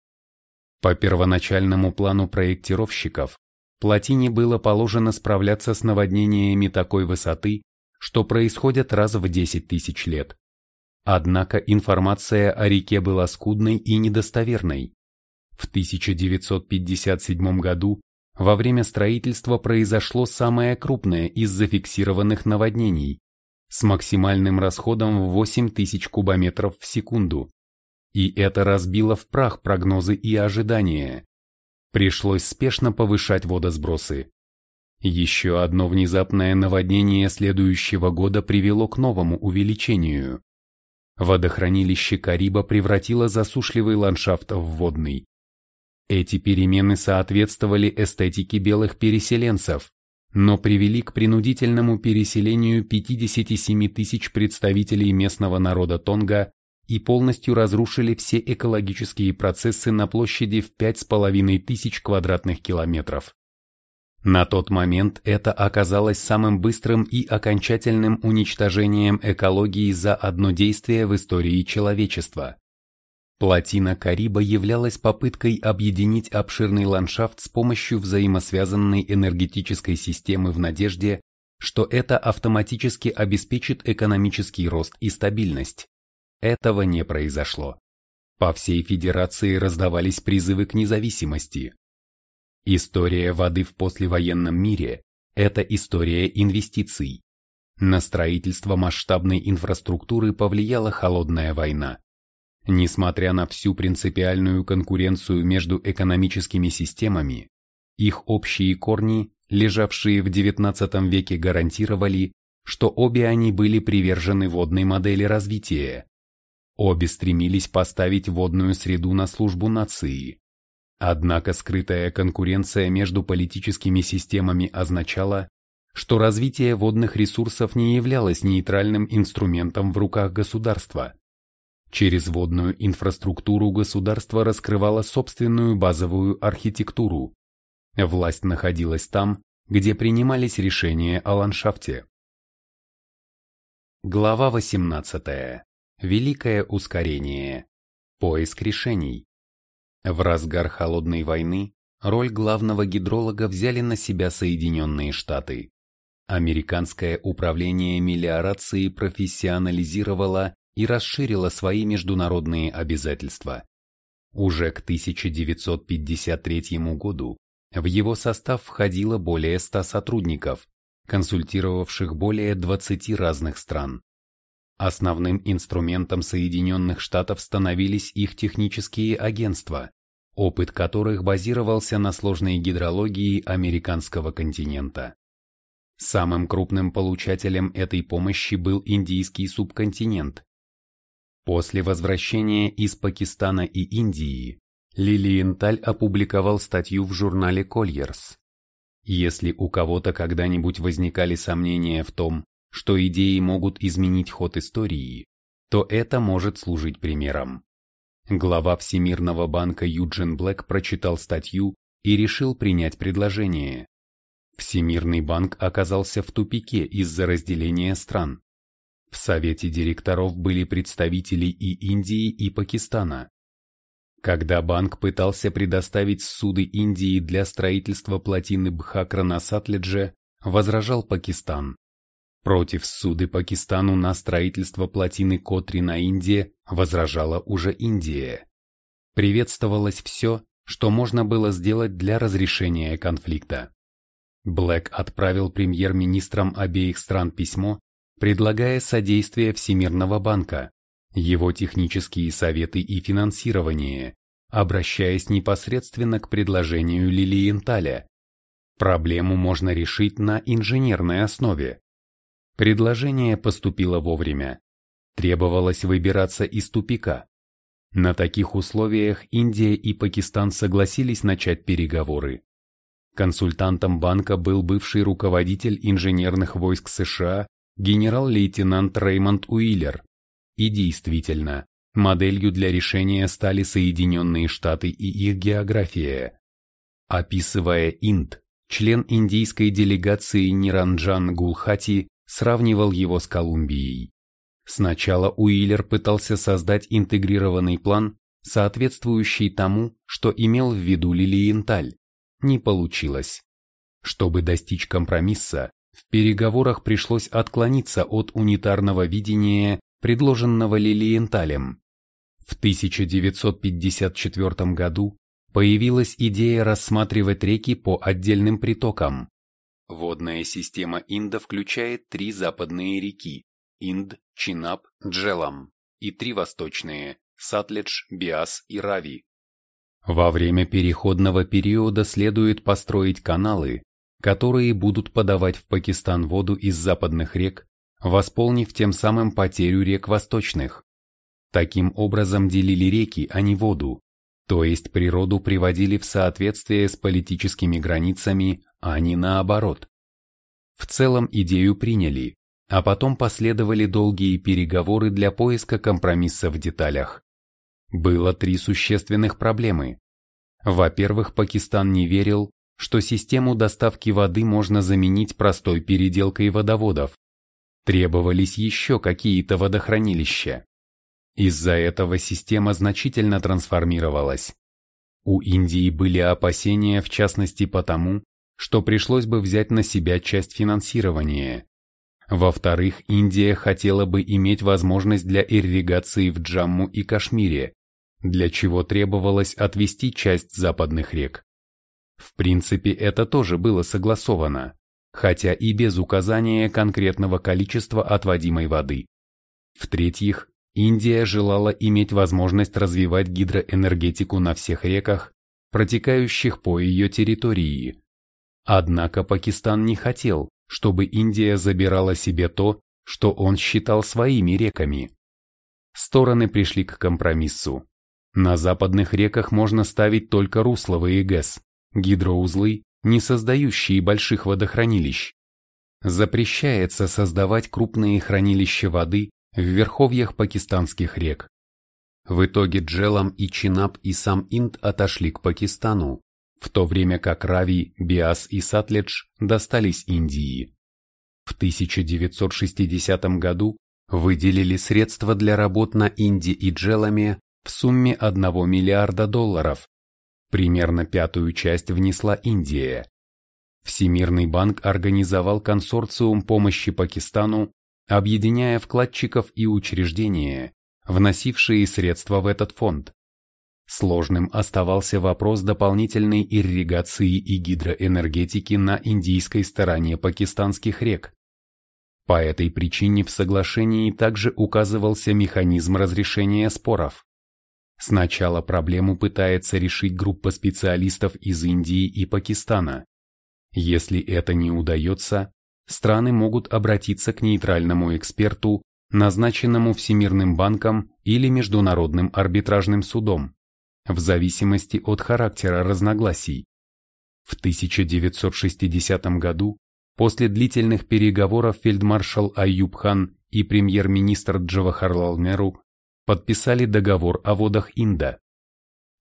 По первоначальному плану проектировщиков, плотине было положено справляться с наводнениями такой высоты, что происходят раз в 10 тысяч лет. Однако информация о реке была скудной и недостоверной. В 1957 году во время строительства произошло самое крупное из зафиксированных наводнений с максимальным расходом в 8 тысяч кубометров в секунду. И это разбило в прах прогнозы и ожидания. Пришлось спешно повышать водосбросы. Еще одно внезапное наводнение следующего года привело к новому увеличению. Водохранилище Кариба превратило засушливый ландшафт в водный. Эти перемены соответствовали эстетике белых переселенцев, но привели к принудительному переселению 57 тысяч представителей местного народа Тонга и полностью разрушили все экологические процессы на площади в 5,5 тысяч квадратных километров. На тот момент это оказалось самым быстрым и окончательным уничтожением экологии за одно действие в истории человечества. Плотина Кариба являлась попыткой объединить обширный ландшафт с помощью взаимосвязанной энергетической системы в надежде, что это автоматически обеспечит экономический рост и стабильность. Этого не произошло. По всей Федерации раздавались призывы к независимости. История воды в послевоенном мире – это история инвестиций. На строительство масштабной инфраструктуры повлияла холодная война. Несмотря на всю принципиальную конкуренцию между экономическими системами, их общие корни, лежавшие в XIX веке, гарантировали, что обе они были привержены водной модели развития. Обе стремились поставить водную среду на службу нации. Однако скрытая конкуренция между политическими системами означала, что развитие водных ресурсов не являлось нейтральным инструментом в руках государства. Через водную инфраструктуру государство раскрывало собственную базовую архитектуру. Власть находилась там, где принимались решения о ландшафте. Глава 18. Великое ускорение. Поиск решений. В разгар холодной войны роль главного гидролога взяли на себя Соединенные Штаты. Американское управление мелиорации профессионализировало и расширило свои международные обязательства. Уже к 1953 году в его состав входило более 100 сотрудников, консультировавших более 20 разных стран. Основным инструментом Соединенных Штатов становились их технические агентства, опыт которых базировался на сложной гидрологии американского континента. Самым крупным получателем этой помощи был индийский субконтинент. После возвращения из Пакистана и Индии Лилиенталь опубликовал статью в журнале Colliers. Если у кого-то когда-нибудь возникали сомнения в том, что идеи могут изменить ход истории, то это может служить примером. Глава Всемирного банка Юджин Блэк прочитал статью и решил принять предложение. Всемирный банк оказался в тупике из-за разделения стран. В совете директоров были представители и Индии, и Пакистана. Когда банк пытался предоставить суды Индии для строительства плотины Бхакра на возражал Пакистан. Против суды Пакистану на строительство плотины Котри на Индии возражала уже Индия. Приветствовалось все, что можно было сделать для разрешения конфликта. Блэк отправил премьер-министрам обеих стран письмо, предлагая содействие Всемирного банка, его технические советы и финансирование, обращаясь непосредственно к предложению Лилиенталя. Проблему можно решить на инженерной основе, Предложение поступило вовремя. Требовалось выбираться из тупика. На таких условиях Индия и Пакистан согласились начать переговоры. Консультантом банка был бывший руководитель инженерных войск США генерал-лейтенант Реймонд Уиллер. И действительно, Моделью для решения стали Соединенные Штаты и их география. Описывая Инд, член индийской делегации Ниранджан Гулхати сравнивал его с Колумбией. Сначала Уиллер пытался создать интегрированный план, соответствующий тому, что имел в виду Лилиенталь. Не получилось. Чтобы достичь компромисса, в переговорах пришлось отклониться от унитарного видения, предложенного Лилиенталем. В 1954 году появилась идея рассматривать реки по отдельным притокам. Водная система Инда включает три западные реки – Инд, Чинап, Джелам и три восточные – Сатледж, Биас и Рави. Во время переходного периода следует построить каналы, которые будут подавать в Пакистан воду из западных рек, восполнив тем самым потерю рек восточных. Таким образом делили реки, а не воду, то есть природу приводили в соответствие с политическими границами, а не наоборот. В целом идею приняли, а потом последовали долгие переговоры для поиска компромисса в деталях. Было три существенных проблемы. Во-первых, Пакистан не верил, что систему доставки воды можно заменить простой переделкой водоводов. Требовались еще какие-то водохранилища. Из-за этого система значительно трансформировалась. У Индии были опасения в частности потому, что пришлось бы взять на себя часть финансирования. Во-вторых, Индия хотела бы иметь возможность для ирригации в Джамму и Кашмире, для чего требовалось отвести часть западных рек. В принципе, это тоже было согласовано, хотя и без указания конкретного количества отводимой воды. В-третьих, Индия желала иметь возможность развивать гидроэнергетику на всех реках, протекающих по ее территории. Однако Пакистан не хотел, чтобы Индия забирала себе то, что он считал своими реками. Стороны пришли к компромиссу. На западных реках можно ставить только русловые ГЭС, гидроузлы, не создающие больших водохранилищ. Запрещается создавать крупные хранилища воды в верховьях пакистанских рек. В итоге Джелам и Чинап и сам Инд отошли к Пакистану, в то время как Рави, Биас и Сатледж достались Индии. В 1960 году выделили средства для работ на Инди и Джеламе в сумме 1 миллиарда долларов. Примерно пятую часть внесла Индия. Всемирный банк организовал консорциум помощи Пакистану объединяя вкладчиков и учреждения, вносившие средства в этот фонд. Сложным оставался вопрос дополнительной ирригации и гидроэнергетики на индийской стороне пакистанских рек. По этой причине в соглашении также указывался механизм разрешения споров. Сначала проблему пытается решить группа специалистов из Индии и Пакистана. Если это не удается, страны могут обратиться к нейтральному эксперту, назначенному Всемирным банком или Международным арбитражным судом, в зависимости от характера разногласий. В 1960 году, после длительных переговоров фельдмаршал Аюб Хан и премьер-министр Джавахарлал Неру подписали договор о водах Инда.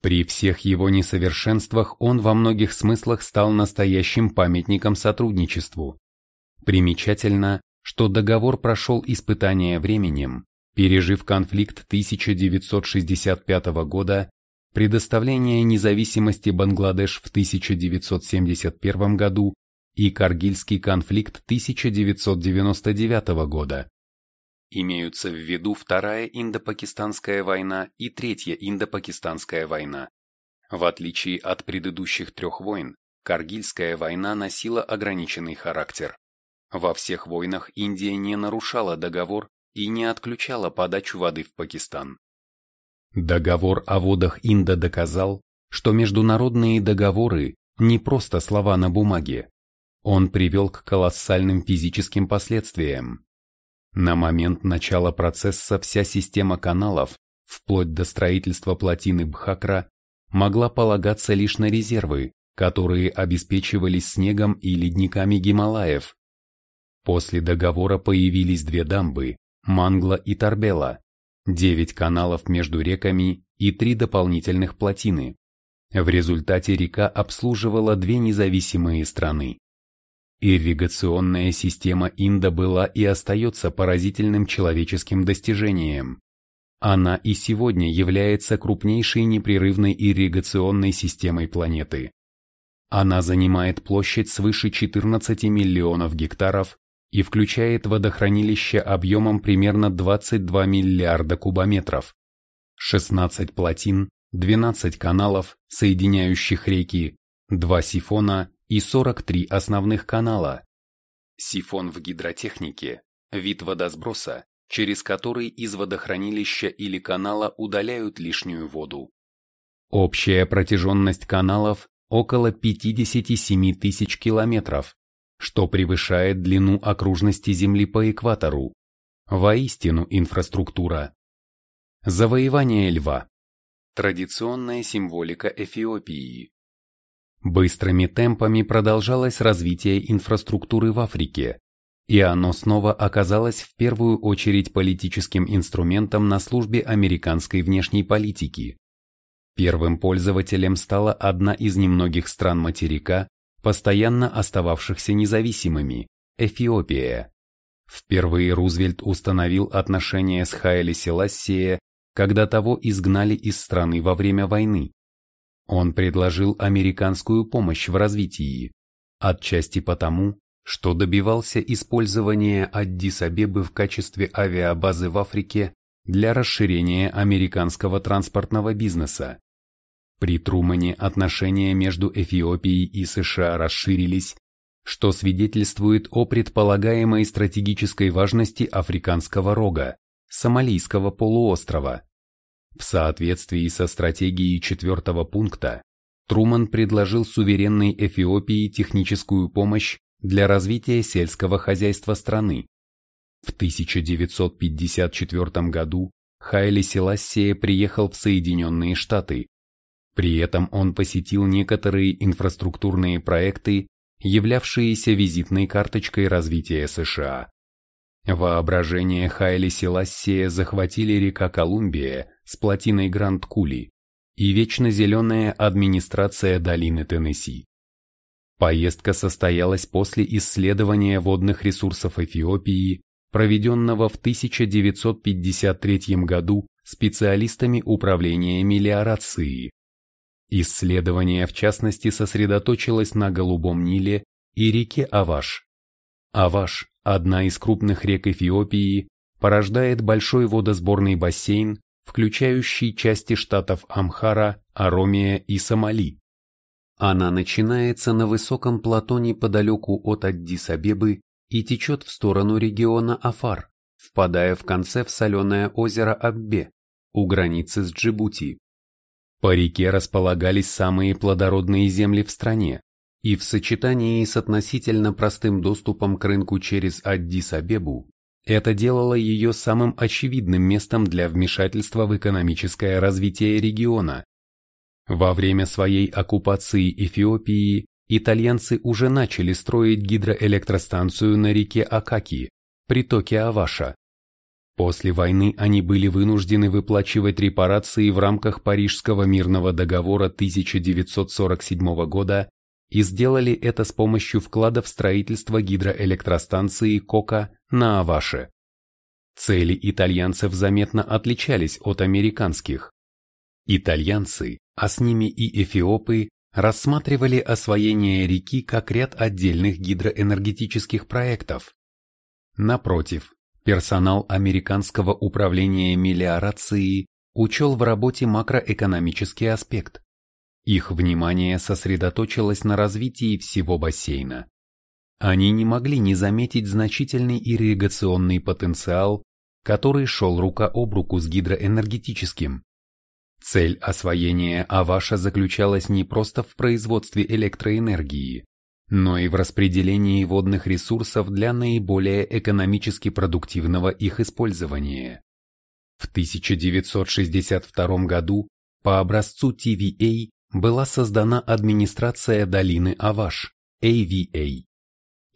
При всех его несовершенствах он во многих смыслах стал настоящим памятником сотрудничеству. Примечательно, что договор прошел испытание временем, пережив конфликт 1965 года, предоставление независимости Бангладеш в 1971 году и Каргильский конфликт 1999 года. Имеются в виду Вторая Индо-Пакистанская война и Третья Индо-Пакистанская война. В отличие от предыдущих трех войн, Каргильская война носила ограниченный характер. Во всех войнах Индия не нарушала договор и не отключала подачу воды в Пакистан. Договор о водах Инда доказал, что международные договоры не просто слова на бумаге. Он привел к колоссальным физическим последствиям. На момент начала процесса вся система каналов, вплоть до строительства плотины Бхакра, могла полагаться лишь на резервы, которые обеспечивались снегом и ледниками Гималаев, После договора появились две дамбы – Мангла и Тарбела. 9 каналов между реками и 3 дополнительных плотины. В результате река обслуживала две независимые страны. Ирригационная система Инда была и остается поразительным человеческим достижением. Она и сегодня является крупнейшей непрерывной ирригационной системой планеты. Она занимает площадь свыше 14 миллионов гектаров и включает водохранилище объемом примерно 22 миллиарда кубометров, 16 плотин, 12 каналов, соединяющих реки, 2 сифона и 43 основных канала. Сифон в гидротехнике – вид водосброса, через который из водохранилища или канала удаляют лишнюю воду. Общая протяженность каналов – около 57 тысяч километров, что превышает длину окружности Земли по экватору. Воистину инфраструктура. Завоевание льва. Традиционная символика Эфиопии. Быстрыми темпами продолжалось развитие инфраструктуры в Африке, и оно снова оказалось в первую очередь политическим инструментом на службе американской внешней политики. Первым пользователем стала одна из немногих стран материка, постоянно остававшихся независимыми – Эфиопия. Впервые Рузвельт установил отношения с Хайли Селассия, когда того изгнали из страны во время войны. Он предложил американскую помощь в развитии, отчасти потому, что добивался использования Аддис-Абебы в качестве авиабазы в Африке для расширения американского транспортного бизнеса. При Трумане отношения между Эфиопией и США расширились, что свидетельствует о предполагаемой стратегической важности африканского рога, Сомалийского полуострова. В соответствии со стратегией четвертого пункта, Труман предложил суверенной Эфиопии техническую помощь для развития сельского хозяйства страны. В 1954 году Хайли Селассия приехал в Соединенные Штаты. При этом он посетил некоторые инфраструктурные проекты, являвшиеся визитной карточкой развития США. Воображение Хайли Селассия захватили река Колумбия с плотиной Гранд-Кули и вечно зеленая администрация долины Теннесси. Поездка состоялась после исследования водных ресурсов Эфиопии, проведенного в 1953 году специалистами управления мелиорации. Исследование в частности сосредоточилось на Голубом Ниле и реке Аваш. Аваш, одна из крупных рек Эфиопии, порождает большой водосборный бассейн, включающий части штатов Амхара, Аромия и Сомали. Она начинается на высоком плато неподалеку от Аддис-Абебы и течет в сторону региона Афар, впадая в конце в соленое озеро Аббе, у границы с Джибути. По реке располагались самые плодородные земли в стране, и в сочетании с относительно простым доступом к рынку через Аддис-Абебу, это делало ее самым очевидным местом для вмешательства в экономическое развитие региона. Во время своей оккупации Эфиопии итальянцы уже начали строить гидроэлектростанцию на реке Акаки, притоке Аваша. После войны они были вынуждены выплачивать репарации в рамках Парижского мирного договора 1947 года и сделали это с помощью вклада в строительство гидроэлектростанции Кока на Аваше. Цели итальянцев заметно отличались от американских. Итальянцы а с ними и эфиопы, рассматривали освоение реки как ряд отдельных гидроэнергетических проектов. Напротив, персонал Американского управления мелиорации учел в работе макроэкономический аспект. Их внимание сосредоточилось на развитии всего бассейна. Они не могли не заметить значительный ирригационный потенциал, который шел рука об руку с гидроэнергетическим. Цель освоения Аваша заключалась не просто в производстве электроэнергии, но и в распределении водных ресурсов для наиболее экономически продуктивного их использования. В 1962 году по образцу TVA была создана администрация долины Аваш, AVA.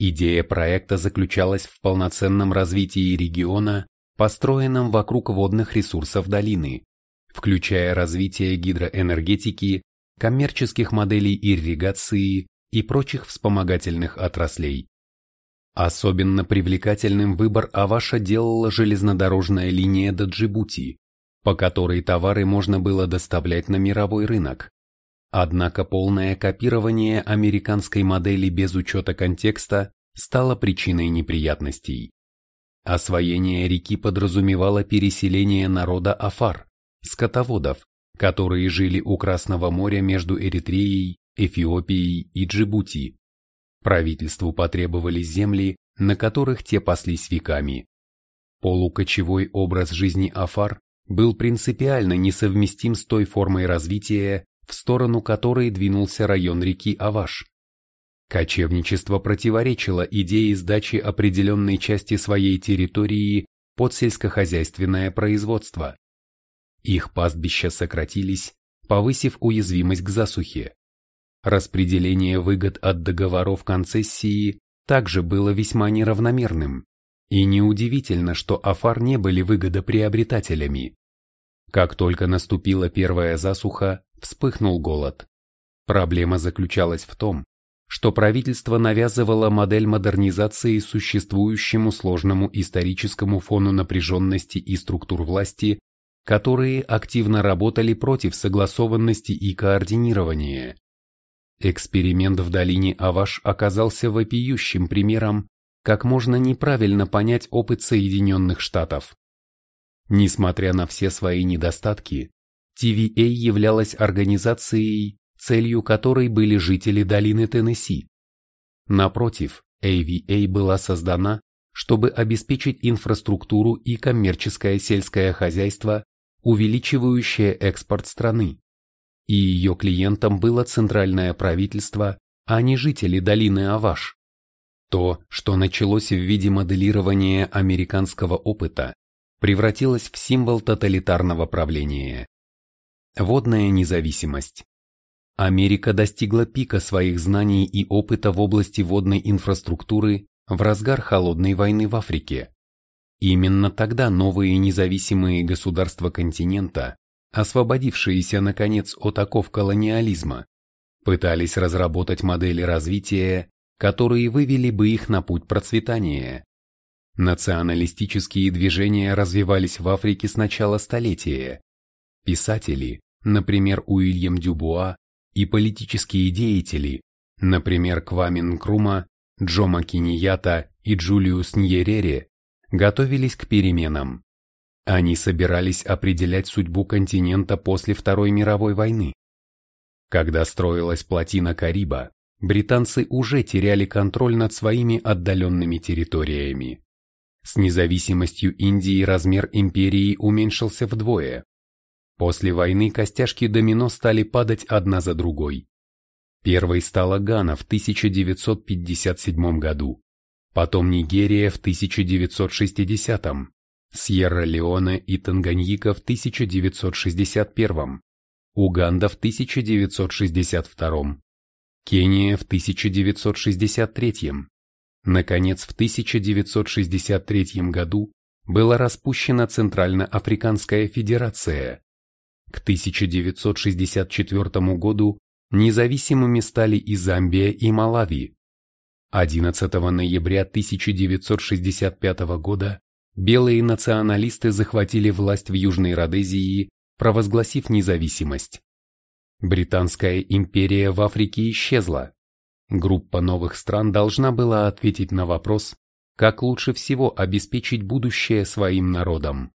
Идея проекта заключалась в полноценном развитии региона построенном вокруг водных ресурсов долины, включая развитие гидроэнергетики, коммерческих моделей ирригации и прочих вспомогательных отраслей. Особенно привлекательным выбор Аваша делала железнодорожная линия до Джибути, по которой товары можно было доставлять на мировой рынок. Однако полное копирование американской модели без учета контекста стало причиной неприятностей. Освоение реки подразумевало переселение народа Афар, скотоводов, которые жили у Красного моря между Эритреей, Эфиопией и Джибути. Правительству потребовались земли, на которых те паслись веками. Полукочевой образ жизни Афар был принципиально несовместим с той формой развития, в сторону которой двинулся район реки Аваш. Кочевничество противоречило идее сдачи определенной части своей территории под сельскохозяйственное производство. Их пастбища сократились, повысив уязвимость к засухе. Распределение выгод от договоров концессии также было весьма неравномерным, и неудивительно, что Афар не были выгодоприобретателями. Как только наступила первая засуха, вспыхнул голод. Проблема заключалась в том, что правительство навязывало модель модернизации существующему сложному историческому фону напряженности и структур власти, которые активно работали против согласованности и координирования. Эксперимент в долине Аваш оказался вопиющим примером, как можно неправильно понять опыт Соединенных Штатов. Несмотря на все свои недостатки, TVA являлась организацией, целью которой были жители долины Теннесси. Напротив, AVA была создана, чтобы обеспечить инфраструктуру и коммерческое сельское хозяйство, увеличивающее экспорт страны. И ее клиентом было центральное правительство, а не жители долины Аваш. То, что началось в виде моделирования американского опыта, превратилось в символ тоталитарного правления. Водная независимость. Америка достигла пика своих знаний и опыта в области водной инфраструктуры в разгар холодной войны в Африке. Именно тогда новые независимые государства континента, освободившиеся наконец от оков колониализма, пытались разработать модели развития, которые вывели бы их на путь процветания. Националистические движения развивались в Африке с начала столетия. Писатели, например, Уильям Дюбуа, и политические деятели, например, Квамин Крума, Джома Кинията и Джулиус Ньерере, готовились к переменам. Они собирались определять судьбу континента после Второй мировой войны. Когда строилась плотина Кариба, британцы уже теряли контроль над своими отдаленными территориями. С независимостью Индии размер империи уменьшился вдвое, После войны костяшки домино стали падать одна за другой. Первой стала Гана в 1957 году, потом Нигерия в 1960, Сьерра-Леоне и Танганьика в 1961, Уганда в 1962, Кения в 1963. Наконец, в 1963 году была распущена Центральноафриканская Федерация, к 1964 году независимыми стали и Замбия, и Малави. 11 ноября 1965 года белые националисты захватили власть в Южной Родезии, провозгласив независимость. Британская империя в Африке исчезла. Группа новых стран должна была ответить на вопрос, как лучше всего обеспечить будущее своим народам.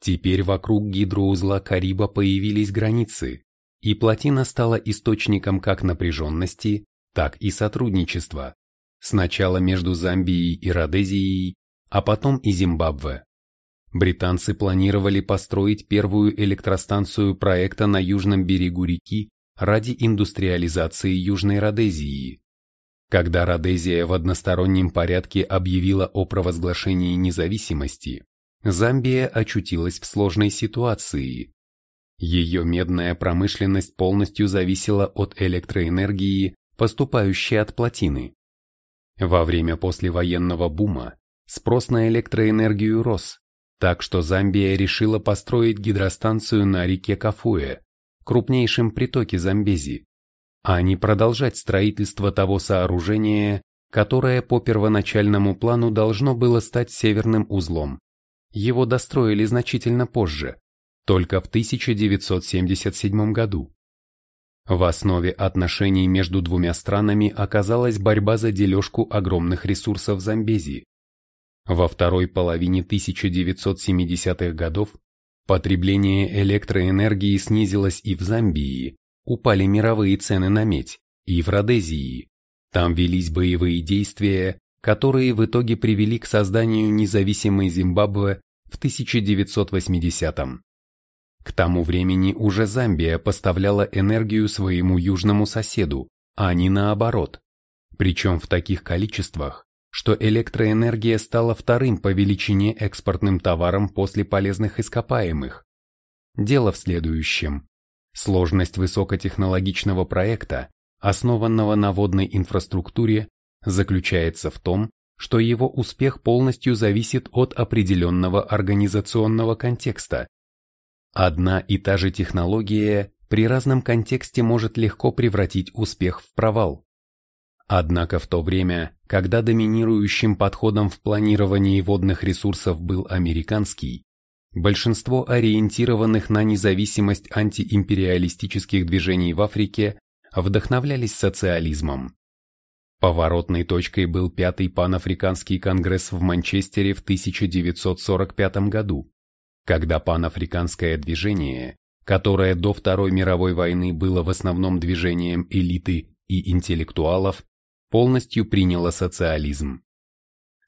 Теперь вокруг гидроузла Кариба появились границы, и плотина стала источником как напряженности, так и сотрудничества. Сначала между Замбией и Родезией, а потом и Зимбабве. Британцы планировали построить первую электростанцию проекта на южном берегу реки ради индустриализации Южной Родезии. Когда Родезия в одностороннем порядке объявила о провозглашении независимости, Замбия очутилась в сложной ситуации. Ее медная промышленность полностью зависела от электроэнергии, поступающей от плотины. Во время послевоенного бума спрос на электроэнергию рос, Так что Замбия решила построить гидростанцию на реке Кафуэ, крупнейшем притоке Замбези, а не продолжать строительство того сооружения, которое по первоначальному плану должно было стать северным узлом. Его достроили значительно позже, только в 1977 году. В основе отношений между двумя странами оказалась борьба за дележку огромных ресурсов Замбези. Во второй половине 1970-х годов потребление электроэнергии снизилось и в Замбии, упали мировые цены на медь, и в Родезии. Там велись боевые действия, которые в итоге привели к созданию независимой Зимбабве в 1980-м. К тому времени уже Замбия поставляла энергию своему южному соседу, а не наоборот. Причем в таких количествах, что электроэнергия стала вторым по величине экспортным товаром после полезных ископаемых. Дело в следующем. Сложность высокотехнологичного проекта, основанного на водной инфраструктуре, заключается в том, что его успех полностью зависит от определенного организационного контекста, Одна и та же технология при разном контексте может легко превратить успех в провал. Однако в то время, когда доминирующим подходом в планировании водных ресурсов был американский, большинство ориентированных на независимость антиимпериалистических движений в Африке вдохновлялись социализмом. Поворотной точкой был Пятый панафриканский конгресс в Манчестере в 1945 году, когда панафриканское движение, которое до Второй мировой войны было в основном движением элиты и интеллектуалов, полностью приняло социализм.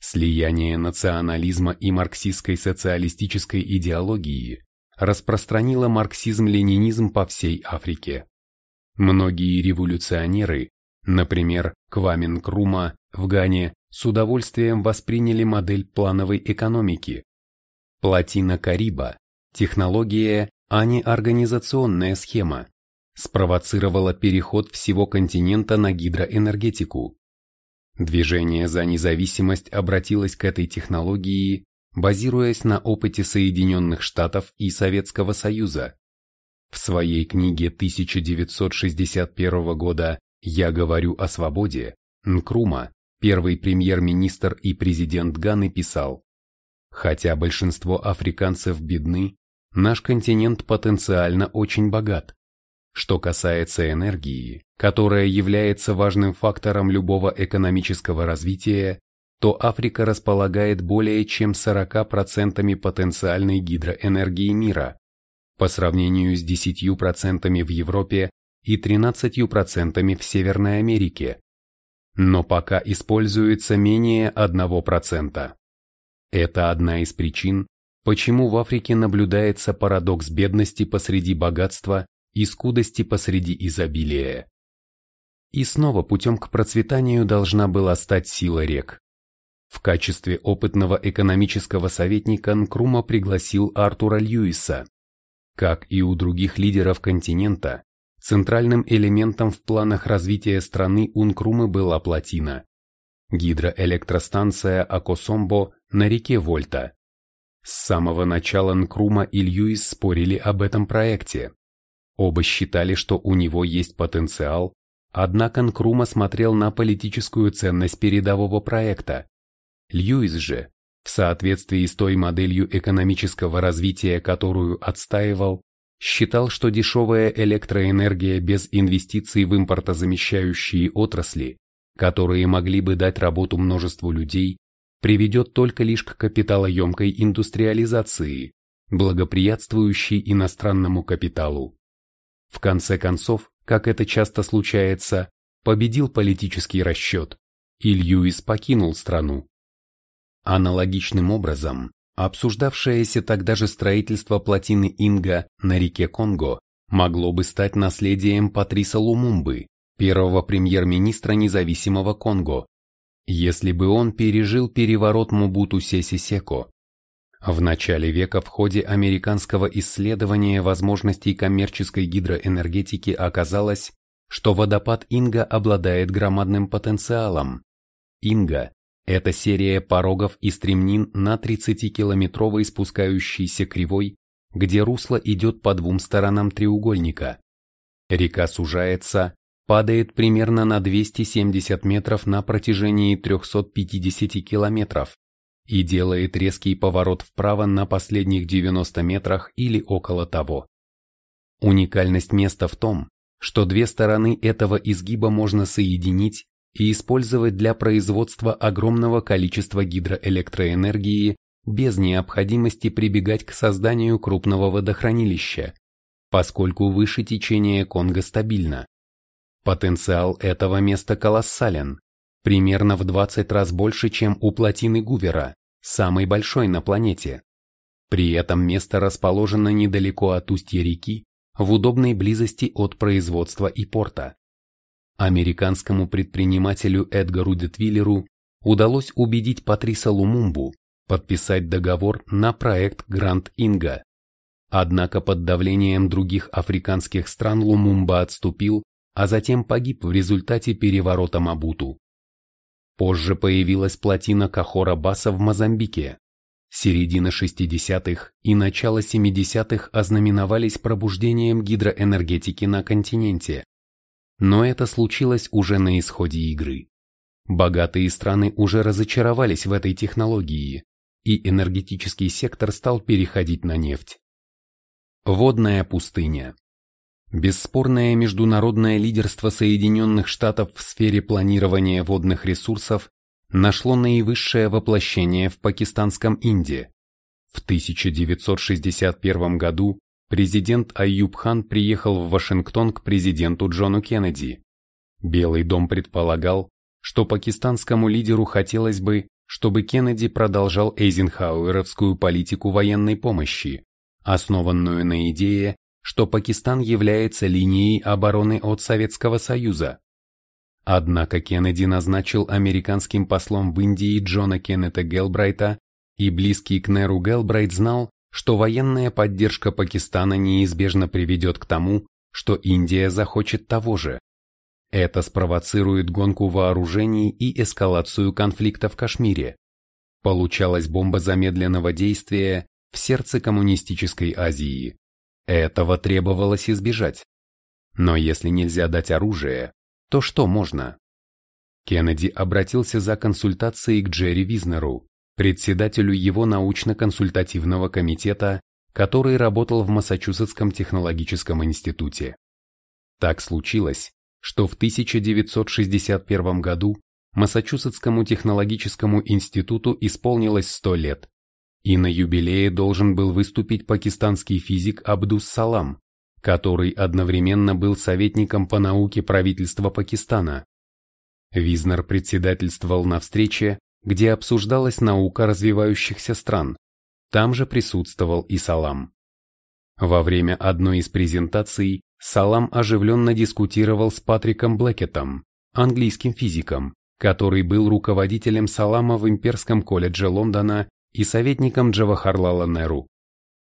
Слияние национализма и марксистской социалистической идеологии распространило марксизм-ленинизм по всей Африке. Многие революционеры, например, Квамин Крума в Гане, с удовольствием восприняли модель плановой экономики, Плотина Кариба, технология, а не организационная схема, спровоцировала переход всего континента на гидроэнергетику. Движение за независимость обратилось к этой технологии, базируясь на опыте Соединенных Штатов и Советского Союза. В своей книге 1961 года «Я говорю о свободе» Нкрума, первый премьер-министр и президент Ганы, писал Хотя большинство африканцев бедны, наш континент потенциально очень богат. Что касается энергии, которая является важным фактором любого экономического развития, то Африка располагает более чем 40% потенциальной гидроэнергии мира, по сравнению с 10% в Европе и 13% в Северной Америке. Но пока используется менее 1%. Это одна из причин, почему в Африке наблюдается парадокс бедности посреди богатства и скудости посреди изобилия. И снова путем к процветанию должна была стать сила рек. В качестве опытного экономического советника Нкрума пригласил Артура Льюиса. Как и у других лидеров континента, центральным элементом в планах развития страны у Нкрумы была плотина. Гидроэлектростанция Акосомбо на реке Вольта. С самого начала Нкрума и Льюис спорили об этом проекте. Оба считали, что у него есть потенциал, однако Нкрума смотрел на политическую ценность передового проекта. Льюис же, в соответствии с той моделью экономического развития, которую отстаивал, считал, что дешевая электроэнергия без инвестиций в импортозамещающие отрасли, которые могли бы дать работу множеству людей, приведет только лишь к капиталоемкой индустриализации, благоприятствующей иностранному капиталу. В конце концов, как это часто случается, победил политический расчет, и Льюис покинул страну. Аналогичным образом, обсуждавшееся тогда же строительство плотины Инга на реке Конго могло бы стать наследием Патриса Лумумбы, первого премьер-министра независимого Конго, если бы он пережил переворот Мубуту Сеси Секо. В начале века в ходе американского исследования возможностей коммерческой гидроэнергетики оказалось, что водопад Инга обладает громадным потенциалом. Инга – Это серия порогов и стремнин на 30-километровой спускающейся кривой, где русло идет по двум сторонам треугольника. Река сужается, падает примерно на 270 метров на протяжении 350 километров и делает резкий поворот вправо на последних 90 метрах или около того. Уникальность места в том, что две стороны этого изгиба можно соединить и использовать для производства огромного количества гидроэлектроэнергии без необходимости прибегать к созданию крупного водохранилища, поскольку выше течение Конго стабильно. Потенциал этого места колоссален, примерно в 20 раз больше, чем у плотины Гувера, самой большой на планете. При этом место расположено недалеко от устья реки, в удобной близости от производства и порта. Американскому предпринимателю Эдгару Детвиллеру удалось убедить Патриса Лумумбу подписать договор на проект Гранд Инга. Однако под давлением других африканских стран Лумумба отступил, а затем погиб в результате переворота Мабуту. Позже появилась плотина Кахора-Баса в Мозамбике. Середина 60-х и начало 70-х ознаменовались пробуждением гидроэнергетики на континенте. Но это случилось уже на исходе игры. Богатые страны уже разочаровались в этой технологии, и энергетический сектор стал переходить на нефть. Водная пустыня. Бесспорное международное лидерство Соединенных Штатов в сфере планирования водных ресурсов нашло наивысшее воплощение в пакистанском Инде. В 1961 году президент Айюб Хан приехал в Вашингтон к президенту Джону Кеннеди. Белый дом предполагал, что пакистанскому лидеру хотелось бы, чтобы Кеннеди продолжал эйзенхауэровскую политику военной помощи, основанную на идее, что Пакистан является линией обороны от Советского Союза. Однако Кеннеди назначил американским послом в Индии Джона Кеннета Гелбрайта, и близкий к Неру Гелбрайт знал, что военная поддержка Пакистана неизбежно приведет к тому, что Индия захочет того же. Это спровоцирует гонку вооружений и эскалацию конфликта в Кашмире. Получалась бомба замедленного действия в сердце коммунистической Азии. Этого требовалось избежать. Но если нельзя дать оружие, то что можно? Кеннеди обратился за консультацией к Джерри Визнеру, председателю его научно-консультативного комитета, который работал в Массачусетском технологическом институте. Так случилось, что в 1961 году Массачусетскому технологическому институту исполнилось 100 лет, и на юбилее должен был выступить пакистанский физик Абдус Салам, который одновременно был советником по науке правительства Пакистана. Визнер председательствовал на встрече, где обсуждалась наука развивающихся стран. Там же присутствовал и Салам. Во время одной из презентаций Салам оживленно дискутировал с Патриком Блэкетом, английским физиком, который был руководителем Салама в Имперском колледже Лондона и советником Джавахарлала Неру.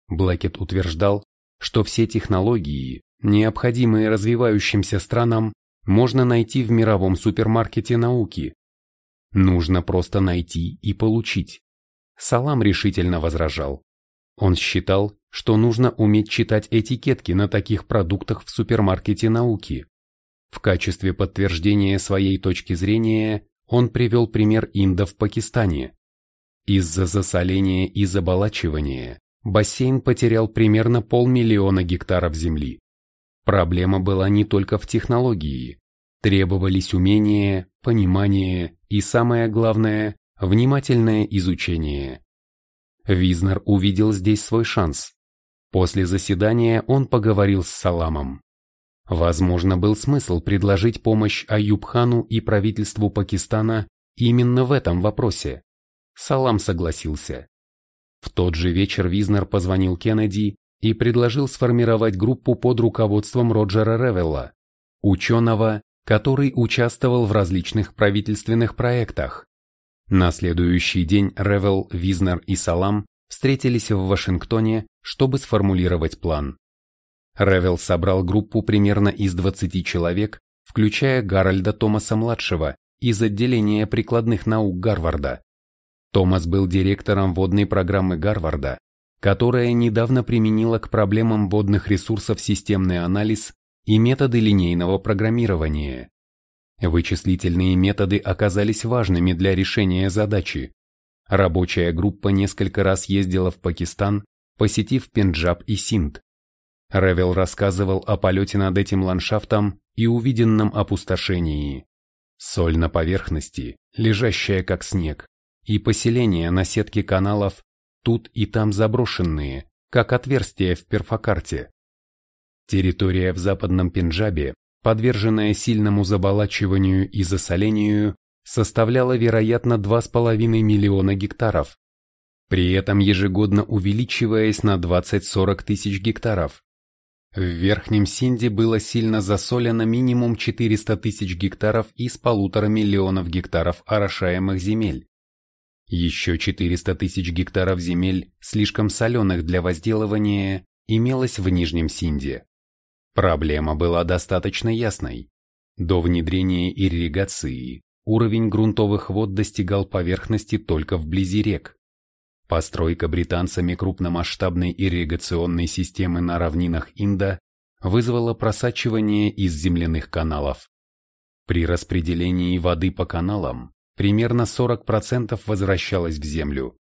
Блэкет утверждал, что все технологии, необходимые развивающимся странам, можно найти в мировом супермаркете науки. Нужно просто найти и получить. Салам решительно возражал. Он считал, что нужно уметь читать этикетки на таких продуктах в супермаркете науки. В качестве подтверждения своей точки зрения он привел пример Инда в Пакистане. Из-за засоления и заболачивания бассейн потерял примерно полмиллиона гектаров земли. Проблема была не только в технологии. Требовались умения, понимание и, самое главное, внимательное изучение. Визнер увидел здесь свой шанс. После заседания он поговорил с Саламом. Возможно, был смысл предложить помощь Аюбхану и правительству Пакистана именно в этом вопросе. Салам согласился. В тот же вечер Визнер позвонил Кеннеди и предложил сформировать группу под руководством Роджера Ревелла, ученого, который участвовал в различных правительственных проектах. На следующий день Ревел, Визнер и Салам встретились в Вашингтоне, чтобы сформулировать план. Ревел собрал группу примерно из 20 человек, включая Гарольда Томаса-младшего из отделения прикладных наук Гарварда. Томас был директором водной программы Гарварда, которая недавно применила к проблемам водных ресурсов системный анализ и методы линейного программирования. Вычислительные методы оказались важными для решения задачи. Рабочая группа несколько раз ездила в Пакистан, посетив Пенджаб и Синд. Ревел рассказывал о полете над этим ландшафтом и увиденном опустошении. Соль на поверхности, лежащая как снег, и поселения на сетке каналов, тут и там заброшенные, как отверстия в перфокарте. Территория в западном Пенджабе, подверженная сильному заболачиванию и засолению, составляла, вероятно, 2,5 миллиона гектаров, при этом ежегодно увеличиваясь на 20-40 тысяч гектаров. В Верхнем Синде было сильно засолено минимум 400 тысяч гектаров из полутора миллионов гектаров орошаемых земель. Еще 400 тысяч гектаров земель, слишком соленых для возделывания, имелось в Нижнем Синде. Проблема была достаточно ясной. До внедрения ирригации уровень грунтовых вод достигал поверхности только вблизи рек. Постройка британцами крупномасштабной ирригационной системы на равнинах Инда вызвала просачивание из земляных каналов. При распределении воды по каналам примерно 40% возвращалось в землю.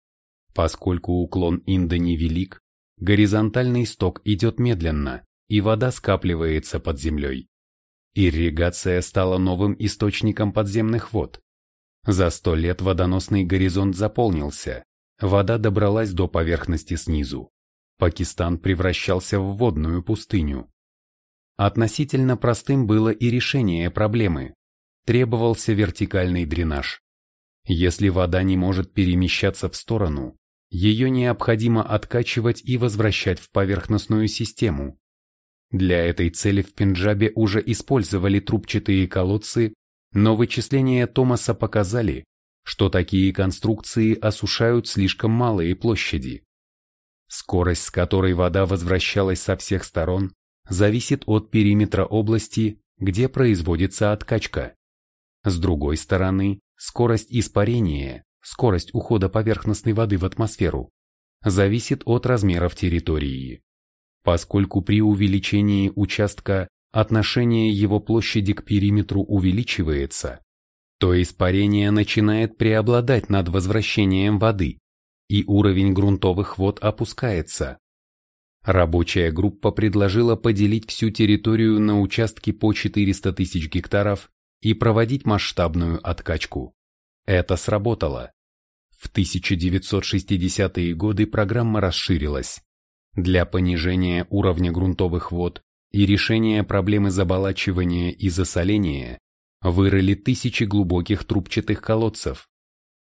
Поскольку уклон Инда невелик, горизонтальный сток идет медленно, и вода скапливается под землей. Ирригация стала новым источником подземных вод. За сто лет водоносный горизонт заполнился, Вода добралась до поверхности снизу. Пакистан превращался в водную пустыню. Относительно простым было и решение проблемы. Требовался вертикальный дренаж. Если вода не может перемещаться в сторону, ее необходимо откачивать и возвращать в поверхностную систему. Для этой цели в Пенджабе уже использовали трубчатые колодцы, но вычисления Томаса показали, что такие конструкции осушают слишком малые площади. Скорость, с которой вода возвращалась со всех сторон, зависит от периметра области, где производится откачка. С другой стороны, скорость испарения, скорость ухода поверхностной воды в атмосферу, зависит от размеров территории. Поскольку при увеличении участка отношение его площади к периметру увеличивается, то испарение начинает преобладать над возвращением воды, и уровень грунтовых вод опускается. Рабочая группа предложила поделить всю территорию на участки по 400 тысяч гектаров и проводить масштабную откачку. Это сработало. В 1960-е годы программа расширилась. Для понижения уровня грунтовых вод и решения проблемы заболачивания и засоления вырыли тысячи глубоких трубчатых колодцев.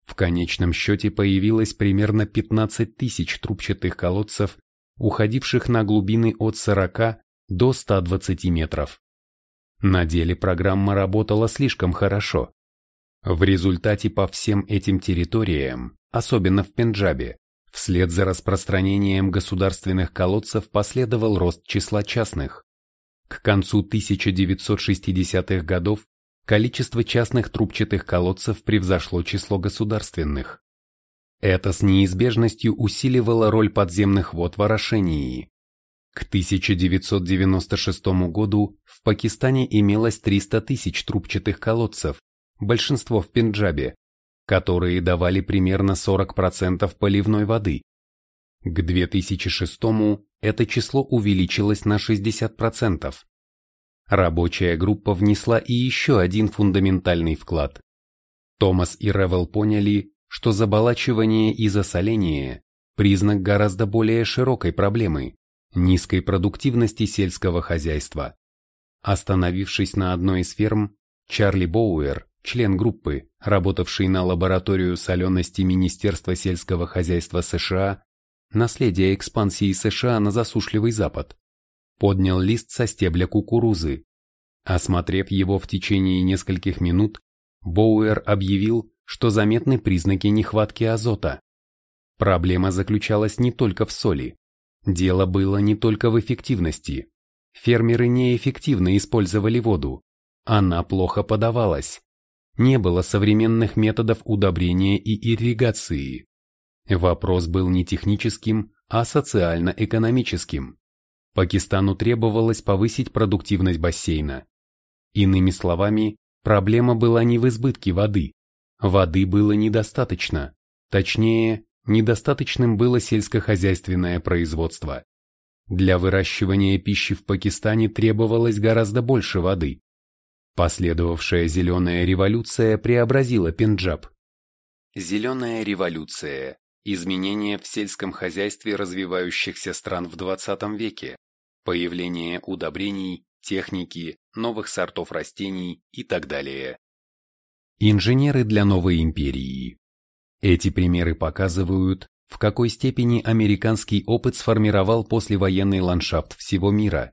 В конечном счете появилось примерно 15 тысяч трубчатых колодцев, уходивших на глубины от 40 до 120 метров. На деле программа работала слишком хорошо. В результате по всем этим территориям, особенно в Пенджабе, вслед за распространением государственных колодцев последовал рост числа частных. К концу 1960-х годов количество частных трубчатых колодцев превзошло число государственных. Это с неизбежностью усиливало роль подземных вод в орошении. К 1996 году в Пакистане имелось 300 тысяч трубчатых колодцев, большинство в Пенджабе, которые давали примерно 40% поливной воды. К 2006 это число увеличилось на 60%. Рабочая группа внесла и еще один фундаментальный вклад. Томас и Ревел поняли, что заболачивание и засоление – признак гораздо более широкой проблемы – низкой продуктивности сельского хозяйства. Остановившись на одной из ферм, Чарли Боуэр, член группы, работавший на лабораторию солености Министерства сельского хозяйства США, наследие экспансии США на засушливый Запад, поднял лист со стебля кукурузы. Осмотрев его в течение нескольких минут, Боуэр объявил, что заметны признаки нехватки азота. Проблема заключалась не только в соли. Дело было не только в эффективности. Фермеры неэффективно использовали воду. Она плохо подавалась. не было современных методов удобрения и ирригации. Вопрос был не техническим, а социально-экономическим. Пакистану требовалось повысить продуктивность бассейна. Иными словами, проблема была не в избытке воды. Воды было недостаточно. Точнее, недостаточным было сельскохозяйственное производство. Для выращивания пищи в Пакистане требовалось гораздо больше воды. Последовавшая зеленая революция преобразила Пенджаб. Зеленая революция – изменения в сельском хозяйстве развивающихся стран в 20 веке, появление удобрений, техники, новых сортов растений и так далее. Инженеры для новой империи. Эти примеры показывают, в какой степени американский опыт сформировал послевоенный ландшафт всего мира.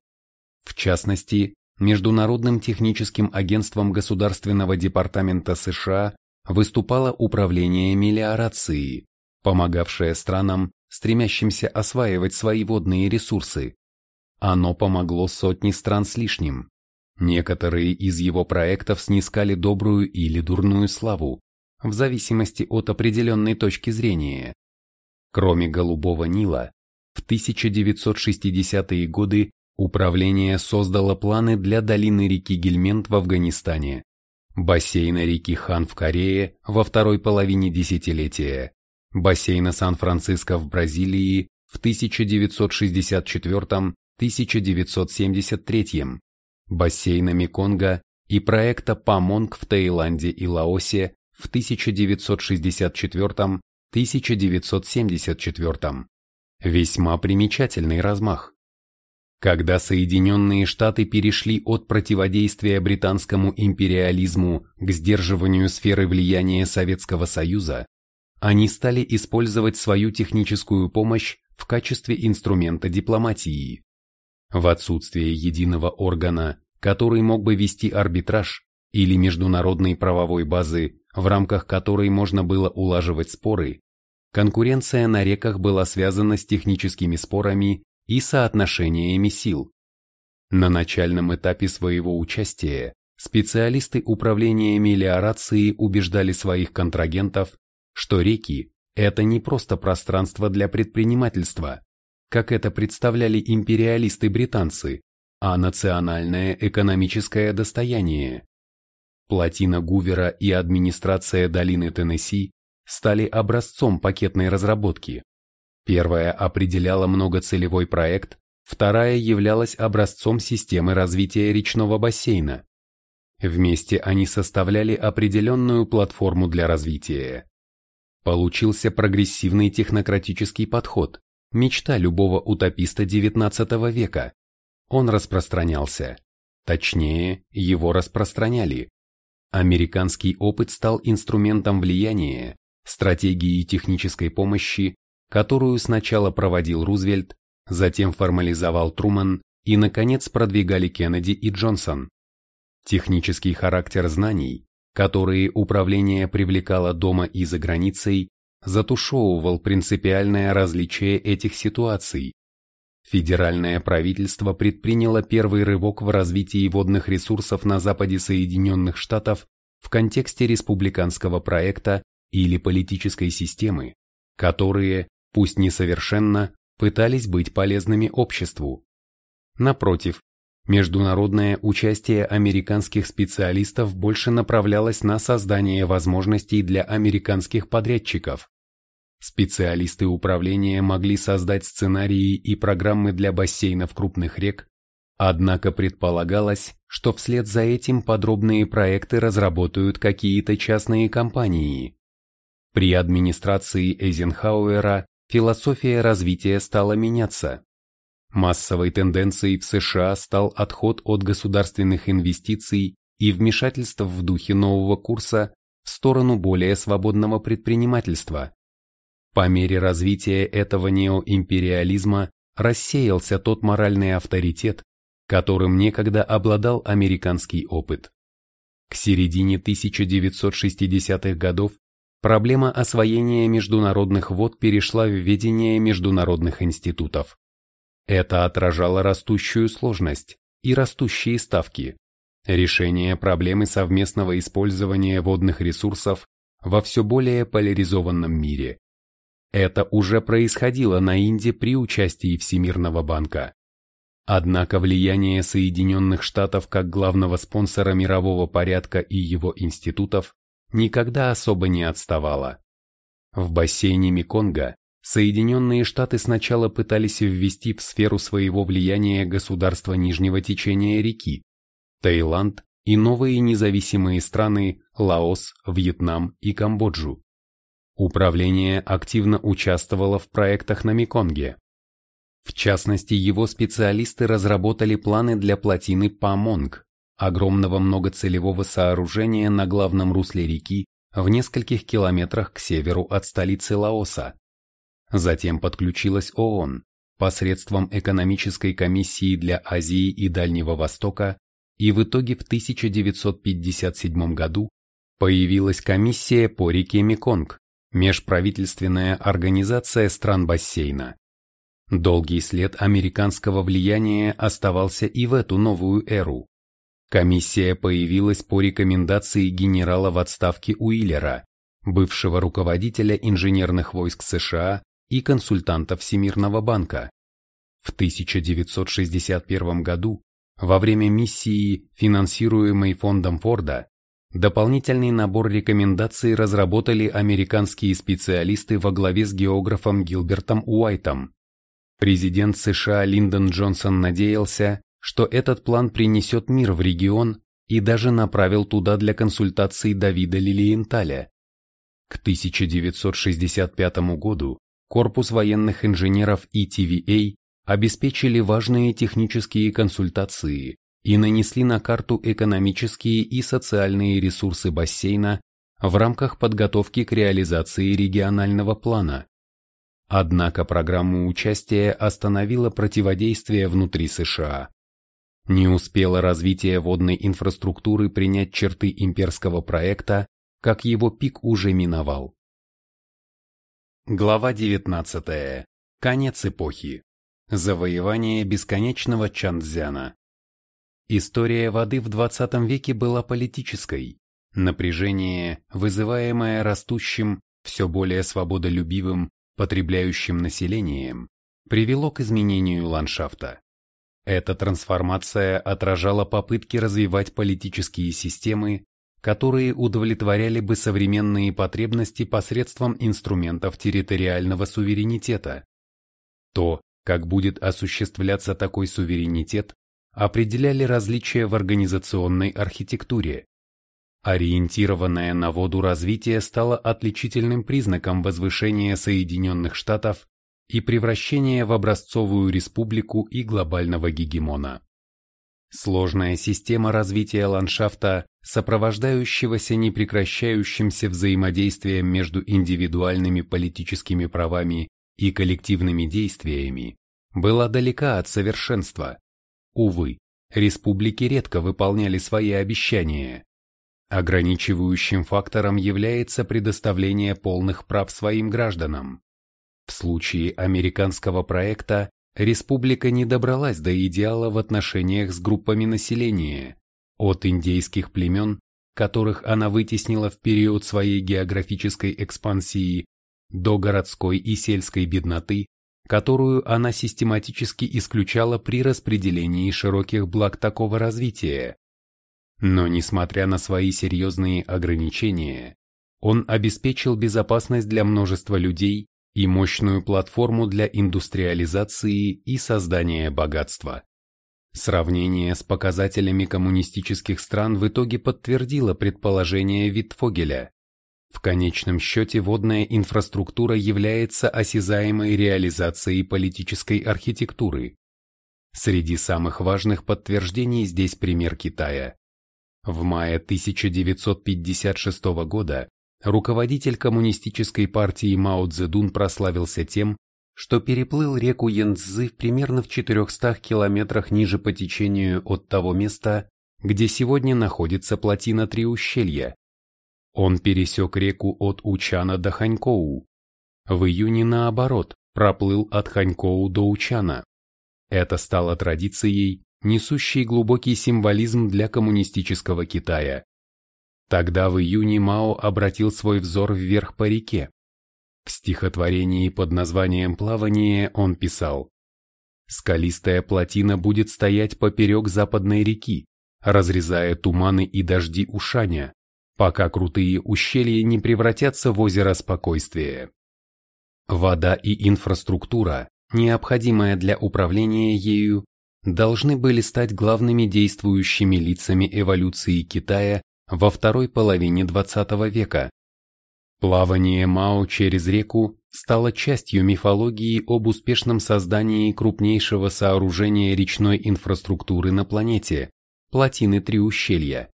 В частности, Международным техническим агентством Государственного департамента США выступало Управление мелиорации, помогавшее странам, стремящимся осваивать свои водные ресурсы. Оно помогло сотни стран с лишним. Некоторые из его проектов снискали добрую или дурную славу, в зависимости от определенной точки зрения. Кроме Голубого Нила, в 1960-е годы управление создало планы для долины реки Гельмент в Афганистане, бассейна реки Хан в Корее во второй половине десятилетия, бассейна Сан-Франциско в Бразилии в 1964-1973, бассейна Меконга и проекта Памонг в Таиланде и Лаосе в 1964-1974. Весьма примечательный размах. Когда Соединенные Штаты перешли от противодействия британскому империализму к сдерживанию сферы влияния Советского Союза, они стали использовать свою техническую помощь в качестве инструмента дипломатии. В отсутствие единого органа, который мог бы вести арбитраж или международной правовой базы, в рамках которой можно было улаживать споры, конкуренция на реках была связана с техническими спорами и соотношениями сил. На начальном этапе своего участия специалисты управления мелиорации убеждали своих контрагентов, что реки – это не просто пространство для предпринимательства, как это представляли империалисты-британцы, а национальное экономическое достояние. Плотина Гувера и администрация долины Теннесси стали образцом пакетной разработки. Первая определяла многоцелевой проект, вторая являлась образцом системы развития речного бассейна. Вместе они составляли определенную платформу для развития. Получился прогрессивный технократический подход, мечта любого утописта XIX века. Он распространялся. Точнее, его распространяли. Американский опыт стал инструментом влияния, стратегией технической помощи, которую сначала проводил Рузвельт, затем формализовал Труман и, наконец, продвигали Кеннеди и Джонсон. Технический характер знаний, которые управление привлекало дома и за границей, затушевывал принципиальное различие этих ситуаций. Федеральное правительство предприняло первый рывок в развитии водных ресурсов на западе Соединенных Штатов в контексте республиканского проекта или политической системы, которые, пусть несовершенно, пытались быть полезными обществу. Напротив, международное участие американских специалистов больше направлялось на создание возможностей для американских подрядчиков, Специалисты управления могли создать сценарии и программы для бассейнов крупных рек, однако предполагалось, что вслед за этим подробные проекты разработают какие-то частные компании. При администрации Эйзенхауэра философия развития стала меняться. Массовой тенденцией в США стал отход от государственных инвестиций и вмешательств в духе нового курса в сторону более свободного предпринимательства. По мере развития этого неоимпериализма рассеялся тот моральный авторитет, которым некогда обладал американский опыт. К середине 1960-х годов проблема освоения международных вод перешла в ведение международных институтов. Это отражало растущую сложность и растущие ставки. решение проблемы совместного использования водных ресурсов во все более поляризованном мире. Это уже происходило на Инде при участии Всемирного банка. Однако влияние Соединенных Штатов как главного спонсора мирового порядка и его институтов никогда особо не отставало. В бассейне Меконга Соединенные Штаты сначала пытались ввести в сферу своего влияния государства нижнего течения реки, Таиланд и новые независимые страны Лаос, Вьетнам и Камбоджу. Управление активно участвовало в проектах на Меконге. В частности, его специалисты разработали планы для плотины Памонг, огромного многоцелевого сооружения на главном русле реки в нескольких километрах к северу от столицы Лаоса. Затем подключилась ООН посредством экономической комиссии для Азии и Дальнего Востока, и в итоге в 1957 году появилась комиссия по реке Меконг, межправительственная организация стран бассейна. Долгий след американского влияния оставался и в эту новую эру. Комиссия появилась по рекомендации генерала в отставке Уиллера, бывшего руководителя инженерных войск США и консультанта Всемирного банка. В 1961 году, во время миссии, финансируемой фондом Форда, дополнительный набор рекомендаций разработали американские специалисты во главе с географом Гилбертом Уайтом. Президент США Линдон Джонсон надеялся, что этот план принесет мир в регион и даже направил туда для консультаций Давида Лилиенталя. К 1965 году Корпус военных инженеров ETVA обеспечили важные технические консультации и нанесли на карту экономические и социальные ресурсы бассейна в рамках подготовки к реализации регионального плана. Однако программу участия остановило противодействие внутри США. Не успело развитие водной инфраструктуры принять черты имперского проекта, как его пик уже миновал. Глава 19. Конец эпохи. Завоевание бесконечного Чанцзяна. История воды в 20 веке была политической. Напряжение, вызываемое растущим, все более свободолюбивым, потребляющим населением, привело к изменению ландшафта. Эта трансформация отражала попытки развивать политические системы, которые удовлетворяли бы современные потребности посредством инструментов территориального суверенитета. То, как будет осуществляться такой суверенитет, определяли различия в организационной архитектуре. Ориентированное на воду развитие стало отличительным признаком возвышения Соединенных Штатов и превращения в образцовую республику и глобального гегемона. Сложная система развития ландшафта, сопровождающегося непрекращающимся взаимодействием между индивидуальными политическими правами и коллективными действиями, была далека от совершенства. Увы, республики редко выполняли свои обещания. Ограничивающим фактором является предоставление полных прав своим гражданам. В случае американского проекта республика не добралась до идеала в отношениях с группами населения, от индейских племен, которых она вытеснила в период своей географической экспансии, до городской и сельской бедноты, которую она систематически исключала при распределении широких благ такого развития. Но несмотря на свои серьезные ограничения, он обеспечил безопасность для множества людей и мощную платформу для индустриализации и создания богатства. Сравнение с показателями коммунистических стран в итоге подтвердило предположение Витфогеля. В конечном счете водная инфраструктура является осязаемой реализацией политической архитектуры. Среди самых важных подтверждений здесь пример Китая. В мае 1956 года руководитель коммунистической партии Мао Цзэдун прославился тем, что переплыл реку Янцзы примерно в 400 километрах ниже по течению от того места, где сегодня находится плотина Три ущелья. Он пересек реку от Учана до Ханькоу. В июне, наоборот, проплыл от Ханькоу до Учана. Это стало традицией, несущий глубокий символизм для коммунистического Китая. Тогда в июне Мао обратил свой взор вверх по реке. В стихотворении под названием «Плавание» он писал «Скалистая плотина будет стоять поперек западной реки, разрезая туманы и дожди Ушаня, пока крутые ущелья не превратятся в озеро спокойствия. Вода и инфраструктура, необходимая для управления ею, должны были стать главными действующими лицами эволюции Китая во второй половине XX века. Плавание Мао через реку стало частью мифологии об успешном создании крупнейшего сооружения речной инфраструктуры на планете – плотины Три ущелья.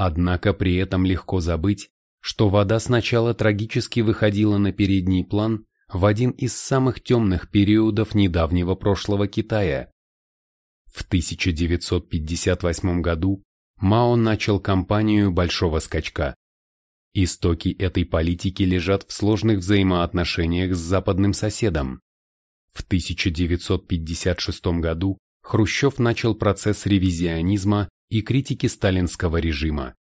Однако при этом легко забыть, что вода сначала трагически выходила на передний план в один из самых темных периодов недавнего прошлого Китая. В 1958 году Мао начал кампанию большого скачка. Истоки этой политики лежат в сложных взаимоотношениях с западным соседом. В 1956 году Хрущев начал процесс ревизионизма и критики сталинского режима.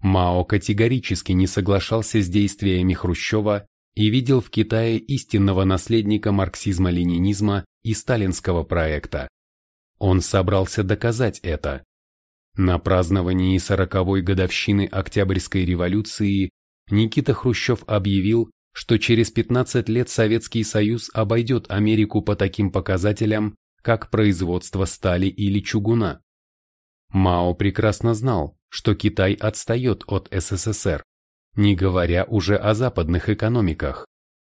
Мао категорически не соглашался с действиями Хрущева и видел в Китае истинного наследника марксизма-ленинизма и сталинского проекта. Он собрался доказать это. На праздновании сороковой годовщины Октябрьской революции Никита Хрущев объявил, что через 15 лет Советский Союз обойдет Америку по таким показателям, как производство стали или чугуна. Мао прекрасно знал, что Китай отстает от СССР не говоря уже о западных экономиках,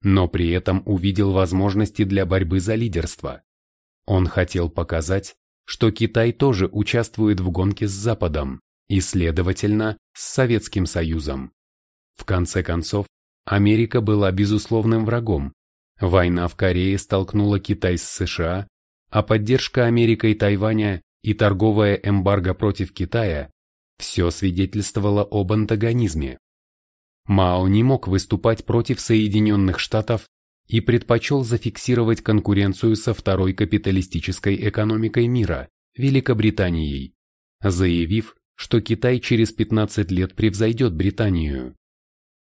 но при этом увидел возможности для борьбы за лидерство. Он хотел показать, что Китай тоже участвует в гонке с Западом и, следовательно, с Советским Союзом. В конце концов, Америка была безусловным врагом. Война в Корее столкнула Китай с США, а поддержка Америкой Тайваня и торговая эмбарго против Китая все свидетельствовало об антагонизме. Мао не мог выступать против Соединенных Штатов и предпочел зафиксировать конкуренцию со второй капиталистической экономикой мира, Великобританией, заявив, что Китай через 15 лет превзойдет Британию.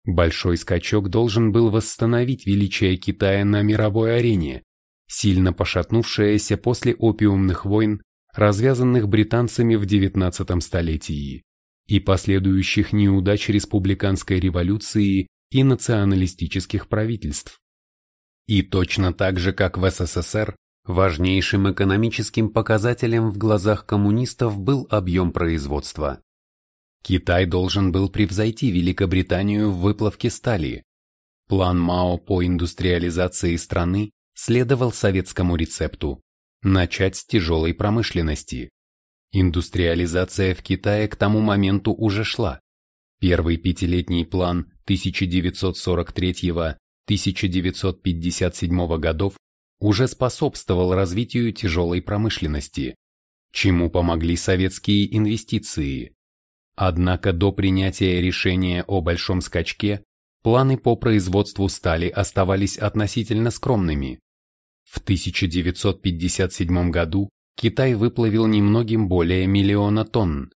Большой скачок должен был восстановить величие Китая на мировой арене, сильно пошатнувшееся после опиумных войн, развязанных британцами в XIX столетии и последующих неудач республиканской революции и националистических правительств. И точно так же, как в СССР, важнейшим экономическим показателем в глазах коммунистов был объем производства. Китай должен был превзойти Великобританию в выплавке стали. План Мао по индустриализации страны следовал советскому рецепту – начать с тяжелой промышленности. Индустриализация в Китае к тому моменту уже шла. Первый пятилетний план 1943-1957 годов уже способствовал развитию тяжелой промышленности, чему помогли советские инвестиции. Однако до принятия решения о большом скачке планы по производству стали оставались относительно скромными. В 1957 году Китай выплавил немногим более миллиона тонн.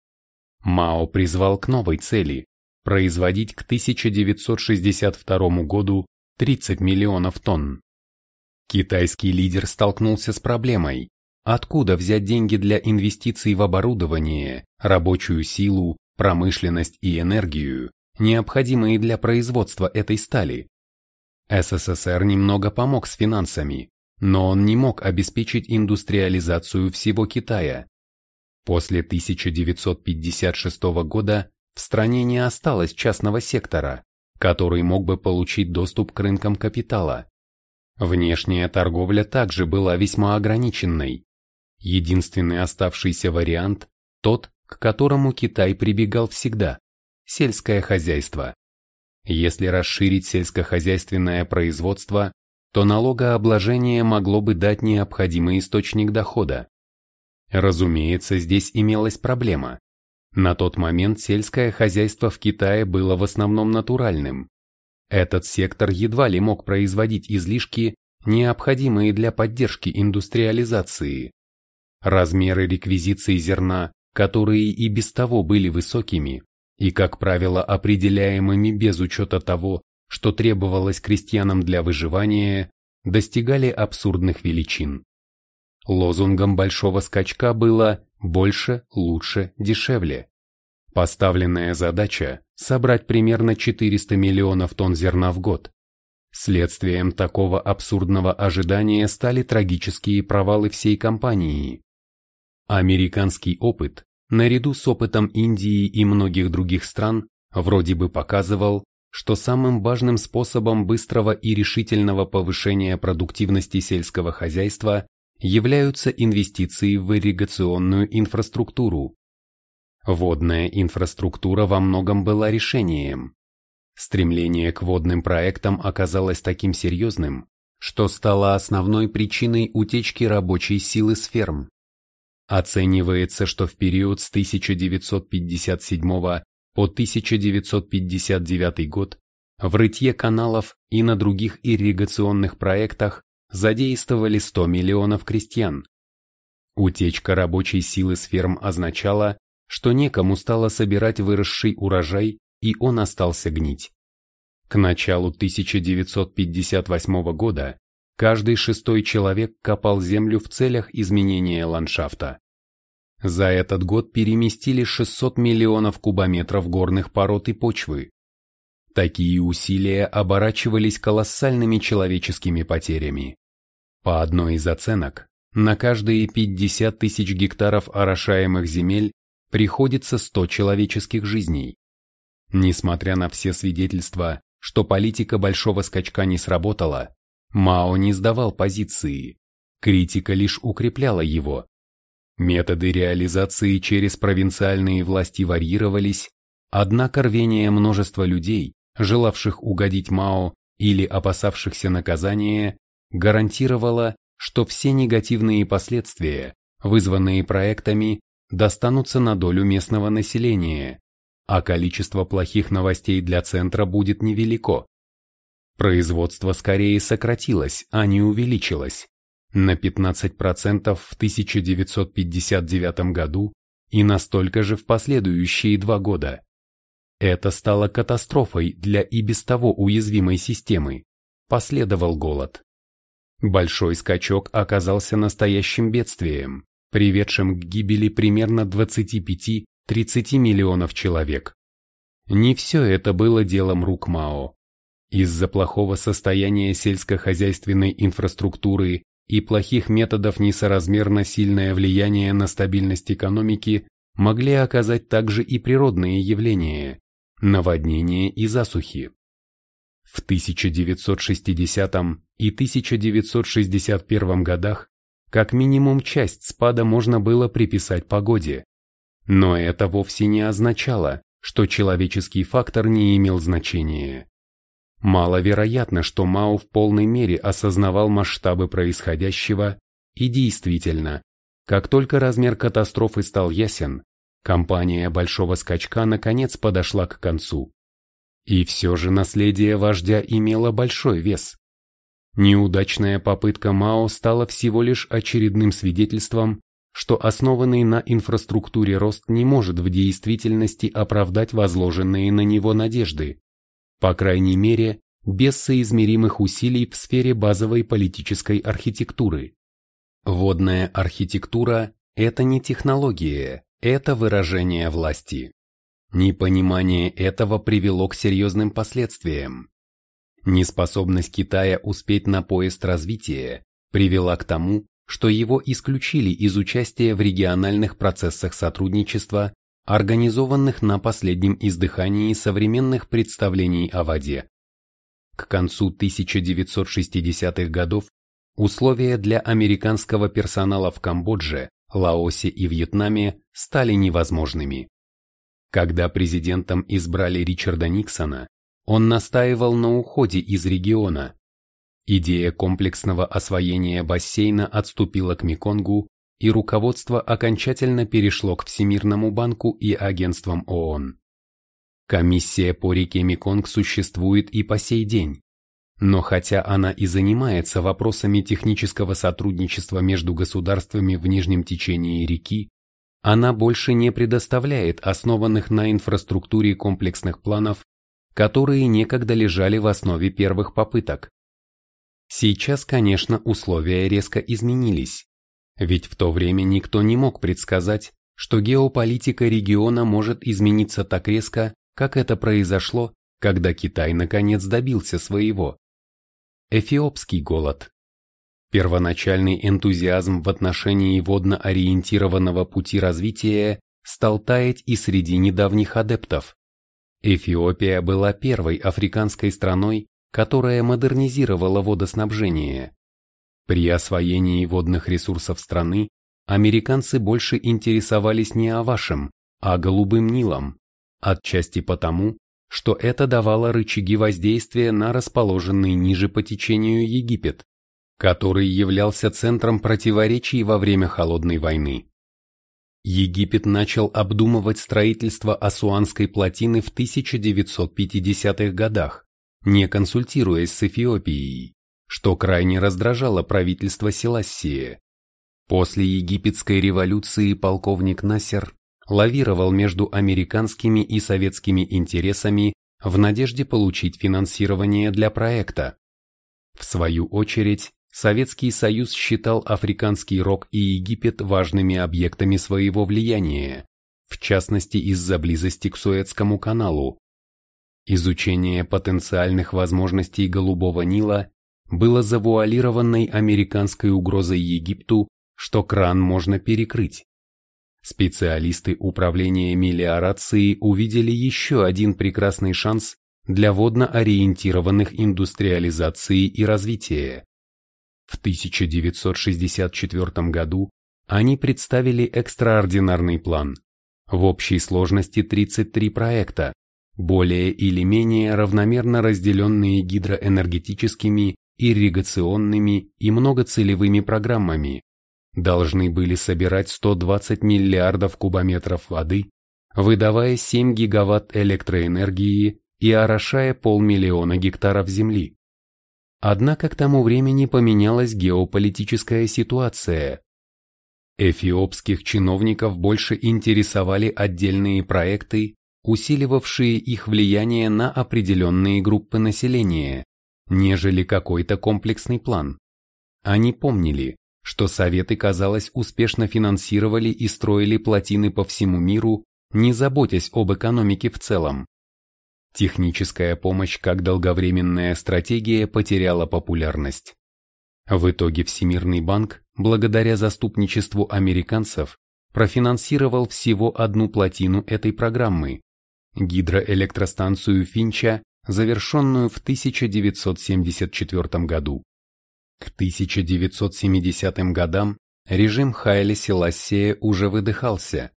Мао призвал к новой цели – производить к 1962 году 30 миллионов тонн. Китайский лидер столкнулся с проблемой, откуда взять деньги для инвестиций в оборудование, рабочую силу, промышленность и энергию, необходимые для производства этой стали. СССР немного помог с финансами, но он не мог обеспечить индустриализацию всего Китая. После 1956 года в стране не осталось частного сектора, который мог бы получить доступ к рынкам капитала. Внешняя торговля также была весьма ограниченной. Единственный оставшийся вариант – тот, к которому Китай прибегал всегда – сельское хозяйство. Если расширить сельскохозяйственное производство, то налогообложение могло бы дать необходимый источник дохода. Разумеется, здесь имелась проблема. На тот момент сельское хозяйство в Китае было в основном натуральным. Этот сектор едва ли мог производить излишки, необходимые для поддержки индустриализации. размеры реквизиции зерна, которые и без того были высокими, и, как правило, определяемыми без учета того, что требовалось крестьянам для выживания, достигали абсурдных величин. Лозунгом большого скачка было «больше, лучше, дешевле». Поставленная задача – собрать примерно 400 миллионов тонн зерна в год. Следствием такого абсурдного ожидания стали трагические провалы всей компании. Американский опыт, наряду с опытом Индии и многих других стран, вроде бы показывал, что самым важным способом быстрого и решительного повышения продуктивности сельского хозяйства являются инвестиции в ирригационную инфраструктуру. Водная инфраструктура во многом была решением. Стремление к водным проектам оказалось таким серьезным, что стало основной причиной утечки рабочей силы с ферм. Оценивается, что в период с 1957 по 1959 год в рытье каналов и на других ирригационных проектах задействовали 100 миллионов крестьян. Утечка рабочей силы с ферм означала, что некому стало собирать выросший урожай, и он остался гнить. К началу 1958 года каждый шестой человек копал землю в целях изменения ландшафта. За этот год переместили 600 миллионов кубометров горных пород и почвы. Такие усилия оборачивались колоссальными человеческими потерями. По одной из оценок, на каждые 50 тысяч гектаров орошаемых земель приходится 100 человеческих жизней. Несмотря на все свидетельства, что политика большого скачка не сработала, Мао не сдавал позиции, критика лишь укрепляла его. Методы реализации через провинциальные власти варьировались, однако рвение множества людей, желавших угодить Мао или опасавшихся наказания, гарантировала, что все негативные последствия, вызванные проектами, достанутся на долю местного населения, а количество плохих новостей для центра будет невелико. Производство скорее сократилось, а не увеличилось, на 15% в 1959 году и настолько же в последующие два года. Это стало катастрофой для и без того уязвимой системы. Последовал голод. Большой скачок оказался настоящим бедствием, приведшим к гибели примерно 25-30 миллионов человек. Не все это было делом рук Мао. Из-за плохого состояния сельскохозяйственной инфраструктуры и плохих методов несоразмерно сильное влияние на стабильность экономики могли оказать также и природные явления – наводнения и засухи. В 1960 и 1961 годах как минимум часть спада можно было приписать погоде. Но это вовсе не означало, что человеческий фактор не имел значения. Маловероятно, что Мао в полной мере осознавал масштабы происходящего, и действительно, как только размер катастрофы стал ясен, кампания Большого Скачка наконец подошла к концу. И все же наследие вождя имело большой вес. Неудачная попытка Мао стала всего лишь очередным свидетельством, что основанный на инфраструктуре рост не может в действительности оправдать возложенные на него надежды, по крайней мере, без соизмеримых усилий в сфере базовой политической архитектуры. Водная архитектура – это не технология, это выражение власти. Непонимание этого привело к серьезным последствиям. Неспособность Китая успеть на поезд развития привела к тому, что его исключили из участия в региональных процессах сотрудничества, организованных на последнем издыхании современных представлений о воде. К концу 1960-х годов условия для американского персонала в Камбодже, Лаосе и Вьетнаме стали невозможными. Когда президентом избрали Ричарда Никсона, он настаивал на уходе из региона. Идея комплексного освоения бассейна отступила к Меконгу, и руководство окончательно перешло к Всемирному банку и агентствам ООН. Комиссия по реке Меконг существует и по сей день. но хотя она и занимается вопросами технического сотрудничества между государствами в нижнем течении реки, она больше не предоставляет основанных на инфраструктуре комплексных планов, которые некогда лежали в основе первых попыток. Сейчас, конечно, условия резко изменились, ведь в то время никто не мог предсказать, что геополитика региона может измениться так резко, как это произошло, когда Китай наконец добился своего. Эфиопский голод. Первоначальный энтузиазм в отношении водно-ориентированного пути развития стал таять и среди недавних адептов. Эфиопия была первой африканской страной, которая модернизировала водоснабжение. При освоении водных ресурсов страны американцы больше интересовались не Авашем, а Голубым Нилом, отчасти потому, что это давало рычаги воздействия на расположенный ниже по течению Египет, который являлся центром противоречий во время Холодной войны. Египет начал обдумывать строительство Асуанской плотины в 1950-х годах, не консультируясь с Эфиопией, что крайне раздражало правительство Селассия. После египетской революции полковник Насер лавировал между американскими и советскими интересами в надежде получить финансирование для проекта. В свою очередь, Советский Союз считал Африканский Рог и Египет важными объектами своего влияния, в частности из-за близости к Суэцкому каналу, Изучение потенциальных возможностей Голубого Нила было завуалированной американской угрозой Египту, что кран можно перекрыть. Специалисты управления мелиорации увидели еще один прекрасный шанс для водно-ориентированных индустриализации и развития. В 1964 году они представили экстраординарный план. В общей сложности 33 проекта, более или менее равномерно разделенные гидроэнергетическими, ирригационными и многоцелевыми программами, должны были собирать 120 миллиардов кубометров воды, выдавая 7 гигаватт электроэнергии и орошая полмиллиона гектаров земли. Однако к тому времени поменялась геополитическая ситуация. Эфиопских чиновников больше интересовали отдельные проекты усиливавшие их влияние на определенные группы населения, нежели какой-то комплексный план. Они помнили, что Советы, казалось, успешно финансировали и строили плотины по всему миру, не заботясь об экономике в целом. Техническая помощь как долговременная стратегия потеряла популярность. В итоге Всемирный банк, благодаря заступничеству американцев, профинансировал всего одну плотину этой программы, гидроэлектростанцию Финча, завершенную в 1974 году. К 1970 годам режим Хайли Селассия уже выдыхался.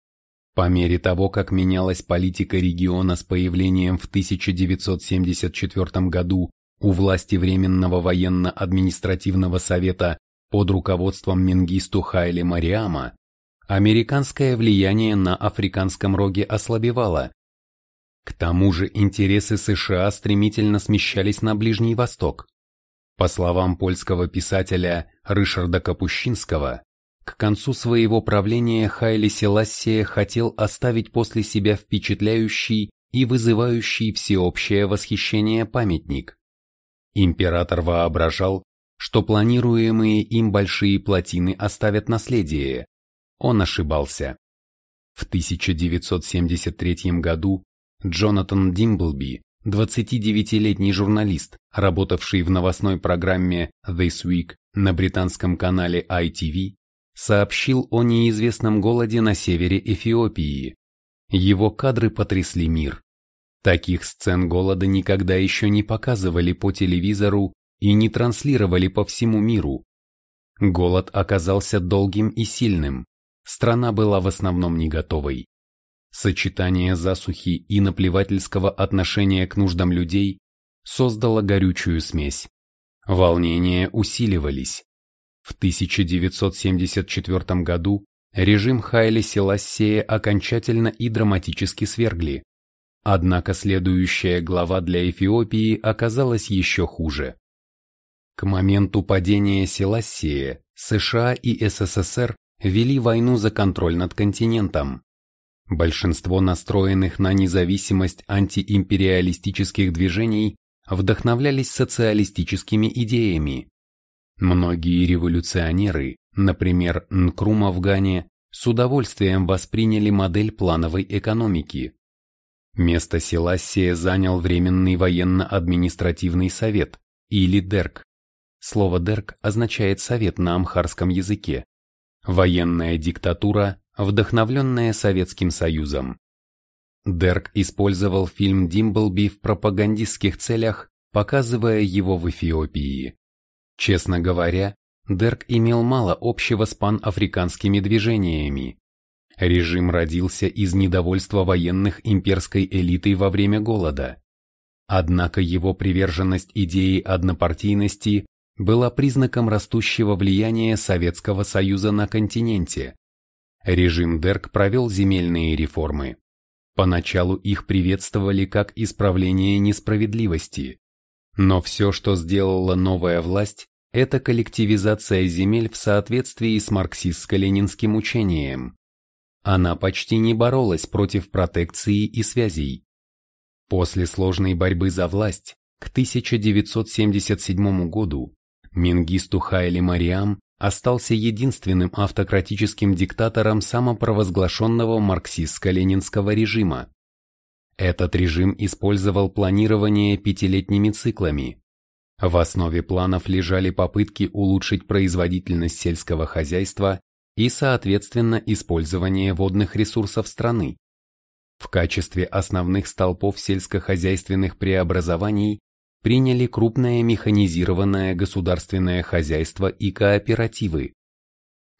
По мере того, как менялась политика региона с появлением в 1974 году у власти Временного военно-административного совета под руководством Менгисту Хайли Мариама, американское влияние на Африканском роге ослабевало, к тому же интересы США стремительно смещались на Ближний Восток. По словам польского писателя Рышарда Капущинского, к концу своего правления Хайли Селассия хотел оставить после себя впечатляющий и вызывающий всеобщее восхищение памятник. Император воображал, что планируемые им большие плотины оставят наследие. Он ошибался. В 1973 году Джонатан Димблби, 29-летний журналист, работавший в новостной программе This Week на британском канале ITV, сообщил о неизвестном голоде на севере Эфиопии. Его кадры потрясли мир. Таких сцен голода никогда еще не показывали по телевизору и не транслировали по всему миру. Голод оказался долгим и сильным. Страна была в основном не готовой. Сочетание засухи и наплевательского отношения к нуждам людей создало горючую смесь. Волнения усиливались. В 1974 году режим Хайли Селассея окончательно и драматически свергли. Однако следующая глава для Эфиопии оказалась еще хуже. К моменту падения Селассия США и СССР вели войну за контроль над континентом. Большинство настроенных на независимость антиимпериалистических движений вдохновлялись социалистическими идеями. Многие революционеры, например, Нкрума в Гане, с удовольствием восприняли модель плановой экономики. Место Селассия занял Временный военно-административный совет, или ДЕРК. Слово «дерк» означает «совет» на амхарском языке. Военная диктатура, вдохновленная Советским Союзом. Дерк использовал фильм Димблби в пропагандистских целях, показывая его в Эфиопии. Честно говоря, Дерк имел мало общего с панафриканскими движениями. Режим родился из недовольства военных имперской элитой во время голода. Однако его приверженность идеи однопартийности была признаком растущего влияния Советского Союза на континенте. Режим Дерк провел земельные реформы. Поначалу их приветствовали как исправление несправедливости. Но все, что сделала новая власть, это коллективизация земель в соответствии с марксистско-ленинским учением. Она почти не боролась против протекции и связей. После сложной борьбы за власть к 1977 году Мингисту Хайли Мариам остался единственным автократическим диктатором самопровозглашенного марксистско-ленинского режима. Этот режим использовал планирование пятилетними циклами. В основе планов лежали попытки улучшить производительность сельского хозяйства и, соответственно, использование водных ресурсов страны. В качестве основных столпов сельскохозяйственных преобразований приняли крупное механизированное государственное хозяйство и кооперативы.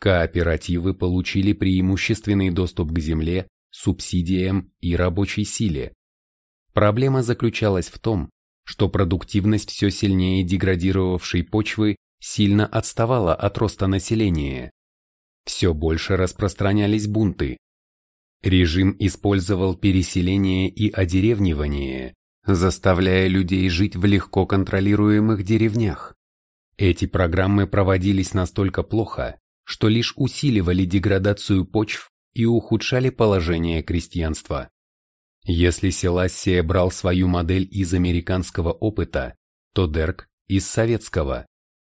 Кооперативы получили преимущественный доступ к земле, субсидиям и рабочей силе. Проблема заключалась в том, что продуктивность все сильнее деградировавшей почвы сильно отставала от роста населения. Все больше распространялись бунты. Режим использовал переселение и одеревнивание, заставляя людей жить в легко контролируемых деревнях. Эти программы проводились настолько плохо, что лишь усиливали деградацию почв и ухудшали положение крестьянства. Если Селассия брал свою модель из американского опыта, то Дерк – из советского.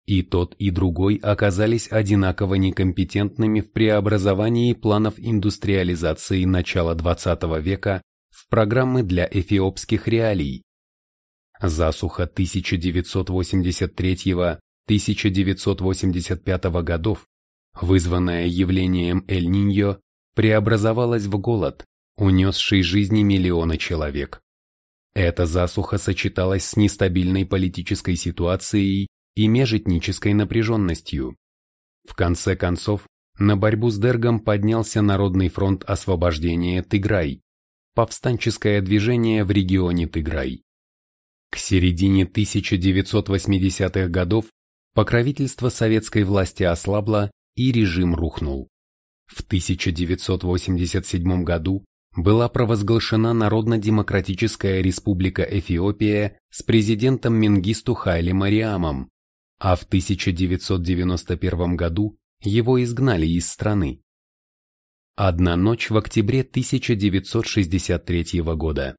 И тот, и другой оказались одинаково некомпетентными в преобразовании планов индустриализации начала XX века программы для эфиопских реалий. Засуха 1983-1985 годов, вызванная явлением Эль-Ниньо, преобразовалась в голод, унесший жизни миллиона человек. Эта засуха сочеталась с нестабильной политической ситуацией и межэтнической напряженностью. В конце концов, на борьбу с Дергом поднялся Народный фронт освобождения Тыграй, повстанческое движение в регионе Тыграй. К середине 1980-х годов покровительство советской власти ослабло и режим рухнул. В 1987 году была провозглашена Народно-демократическая республика Эфиопия с президентом Менгисту Хайли Мариамом, а в 1991 году его изгнали из страны. Одна ночь в октябре 1963 года.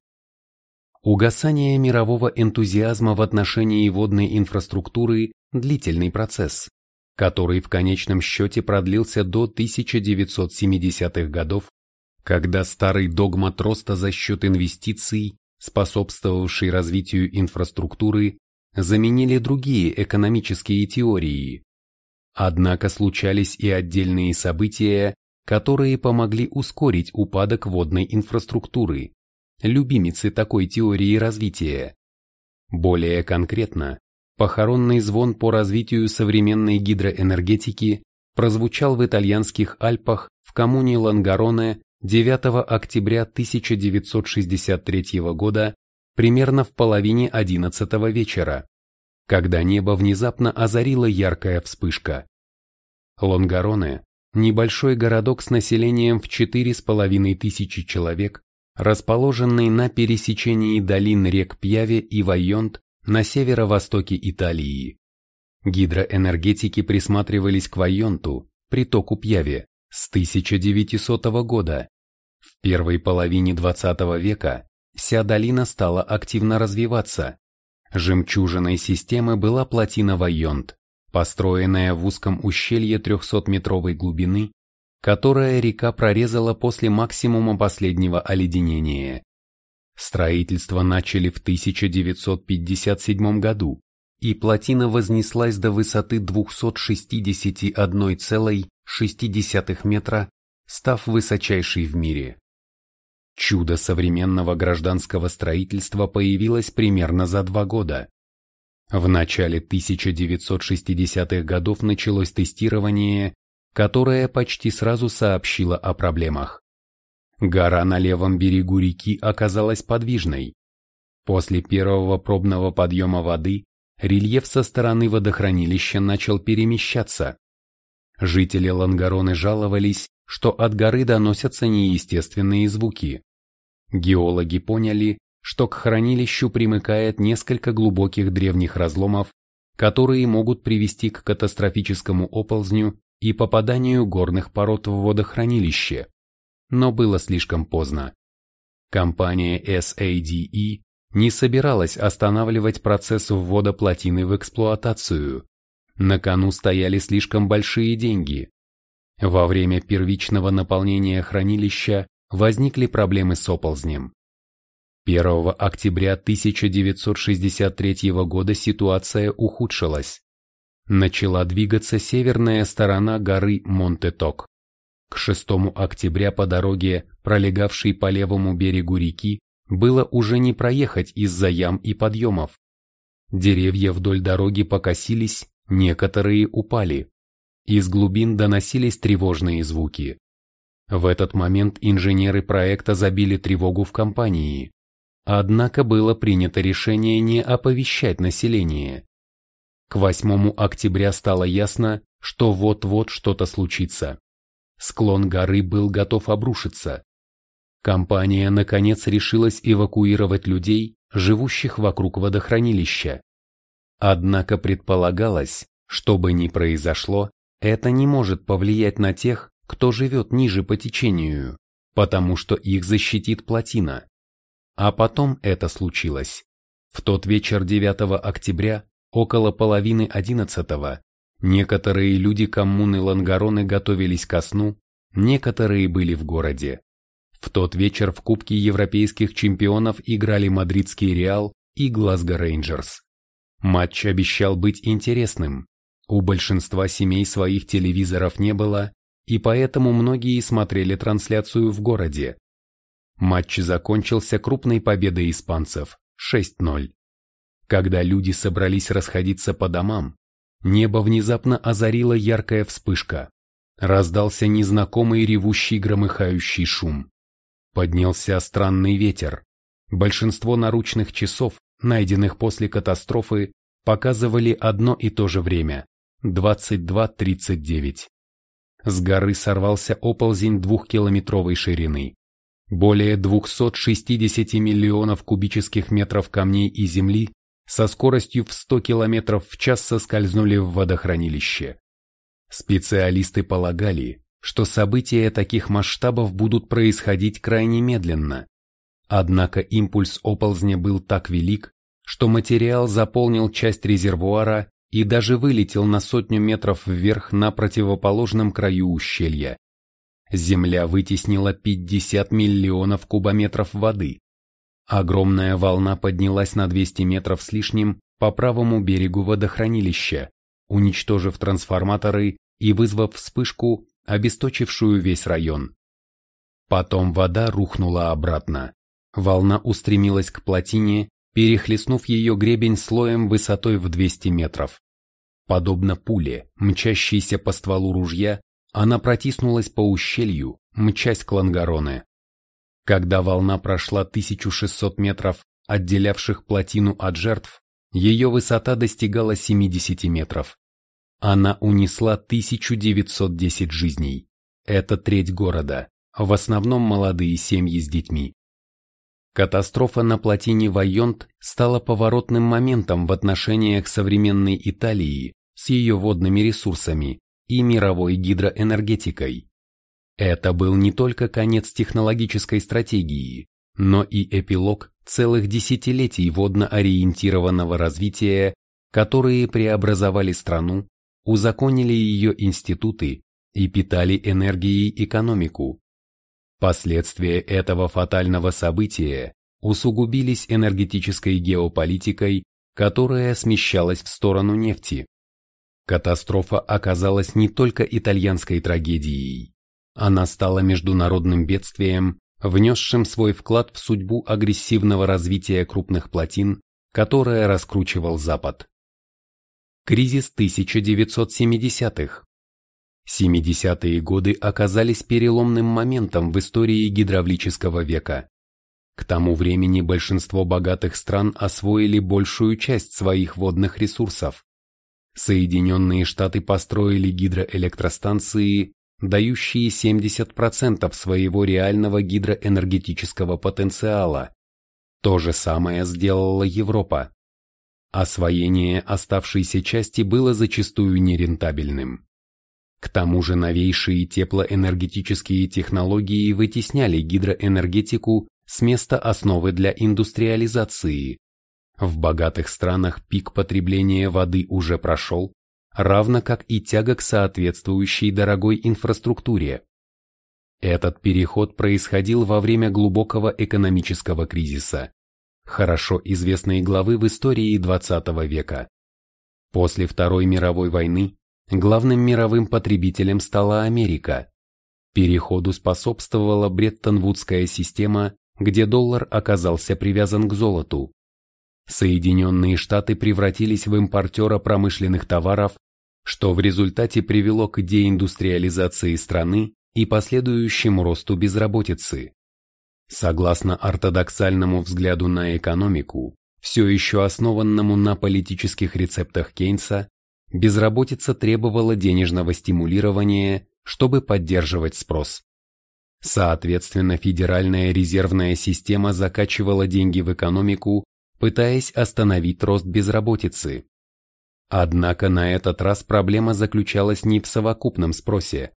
Угасание мирового энтузиазма в отношении водной инфраструктуры – длительный процесс, который в конечном счете продлился до 1970-х годов, когда старый догмат роста за счет инвестиций, способствовавший развитию инфраструктуры, заменили другие экономические теории. Однако случались и отдельные события, которые помогли ускорить упадок водной инфраструктуры, любимицы такой теории развития. Более конкретно, похоронный звон по развитию современной гидроэнергетики прозвучал в итальянских Альпах в коммуне Лангароне 9 октября 1963 года примерно в половине 11 вечера, когда небо внезапно озарила яркая вспышка. Лонгароне небольшой городок с населением в 4,5 тысячи человек, расположенный на пересечении долин рек Пьяве и Вайонт на северо-востоке Италии. Гидроэнергетики присматривались к Вайонту, притоку Пьяве, с 1900 года. В первой половине 20 века вся долина стала активно развиваться. Жемчужиной системы была плотина Вайонт, построенная в узком ущелье 300-метровой глубины, которое река прорезала после максимума последнего оледенения. Stроительство начали в 1957 году, и плотина вознеслась до высоты 261,6 метра, став высочайшей в мире. Чудо современного гражданского строительства появилось примерно за два года. В начале 1960-х годов началось тестирование, которое почти сразу сообщило о проблемах. Гора на левом берегу реки оказалась подвижной. После первого пробного подъема воды рельеф со стороны водохранилища начал перемещаться. Жители Лангароны жаловались, что от горы доносятся неестественные звуки. Геологи поняли, что к хранилищу примыкает несколько глубоких древних разломов, которые могут привести к катастрофическому оползню и попаданию горных пород в водохранилище. Но было слишком поздно. Компания SADE не собиралась останавливать процесс ввода плотины в эксплуатацию. На кону стояли слишком большие деньги. Во время первичного наполнения хранилища возникли проблемы с оползнем. 1 октября 1963 года ситуация ухудшилась. Начала двигаться северная сторона горы Монтеток. К 6 октября по дороге, пролегавшей по левому берегу реки, было уже не проехать из-за ям и подъемов. Деревья вдоль дороги покосились, некоторые упали. Из глубин доносились тревожные звуки. В этот момент инженеры проекта забили тревогу в компании. Однако было принято решение не оповещать население. К 8 октября стало ясно, что вот-вот что-то случится. Склон горы был готов обрушиться. Компания наконец решилась эвакуировать людей, живущих вокруг водохранилища. Однако предполагалось, что бы ни произошло, это не может повлиять на тех, кто живет ниже по течению, потому что их защитит плотина. А потом это случилось. В тот вечер 9 октября, около половины 11 некоторые люди коммуны Лангароны готовились ко сну, некоторые были в городе. В тот вечер в Кубке европейских чемпионов играли мадридский Реал и Глазго Рейнджерс. Матч обещал быть интересным. У большинства семей своих телевизоров не было, и поэтому многие смотрели трансляцию в городе. Матч закончился крупной победой испанцев 6-0. Когда люди собрались расходиться по домам, небо внезапно озарила яркая вспышка. Раздался незнакомый ревущий громыхающий шум. Поднялся странный ветер. Большинство наручных часов, найденных после катастрофы, показывали одно и то же время – 22.39. С горы сорвался оползень двухкилометровой ширины. Более 260 миллионов кубических метров камней и земли со скоростью в 100 км в час соскользнули в водохранилище. Специалисты полагали, что события таких масштабов будут происходить крайне медленно. Однако импульс оползня был так велик, что материал заполнил часть резервуара и даже вылетел на сотню метров вверх на противоположном краю ущелья. Земля вытеснила 50 миллионов кубометров воды. Огромная волна поднялась на 200 метров с лишним по правому берегу водохранилища, уничтожив трансформаторы и вызвав вспышку, обесточившую весь район. Потом вода рухнула обратно. Волна устремилась к плотине, перехлестнув ее гребень слоем высотой в 200 метров. Подобно пуле, мчащейся по стволу ружья, она протиснулась по ущелью, мчась к Лангароне. Когда волна прошла 1600 метров, отделявших плотину от жертв, ее высота достигала 70 метров. Она унесла 1910 жизней. Это треть города, в основном молодые семьи с детьми. Катастрофа на плотине Вайонт стала поворотным моментом в отношениях современной Италии с ее водными ресурсами и мировой гидроэнергетикой. Это был не только конец технологической стратегии, но и эпилог целых десятилетий водно-ориентированного развития, которые преобразовали страну, узаконили ее институты и питали энергией экономику. Последствия этого фатального события усугубились энергетической геополитикой, которая смещалась в сторону нефти. Катастрофа оказалась не только итальянской трагедией. Она стала международным бедствием, внесшим свой вклад в судьбу агрессивного развития крупных плотин, которое раскручивал Запад. Кризис 1970-х 70-е годы оказались переломным моментом в истории гидравлического века. К тому времени большинство богатых стран освоили большую часть своих водных ресурсов. Соединенные Штаты построили гидроэлектростанции, дающие 70% своего реального гидроэнергетического потенциала. То же самое сделала Европа. Освоение оставшейся части было зачастую нерентабельным. К тому же новейшие теплоэнергетические технологии вытесняли гидроэнергетику с места основы для индустриализации. В богатых странах пик потребления воды уже прошел, равно как и тяга к соответствующей дорогой инфраструктуре. Этот переход происходил во время глубокого экономического кризиса, хорошо известной главы в истории XX века. После Второй мировой войны главным мировым потребителем стала Америка. Переходу способствовала Бреттон-Вудская система где доллар оказался привязан к золоту. Соединенные Штаты превратились в импортера промышленных товаров, что в результате привело к деиндустриализации страны и последующему росту безработицы. Согласно ортодоксальному взгляду на экономику, все еще основанному на политических рецептах Кейнса, безработица требовала денежного стимулирования, чтобы поддерживать спрос. Соответственно, Федеральная резервная система закачивала деньги в экономику, пытаясь остановить рост безработицы. Однако на этот раз проблема заключалась не в совокупном спросе.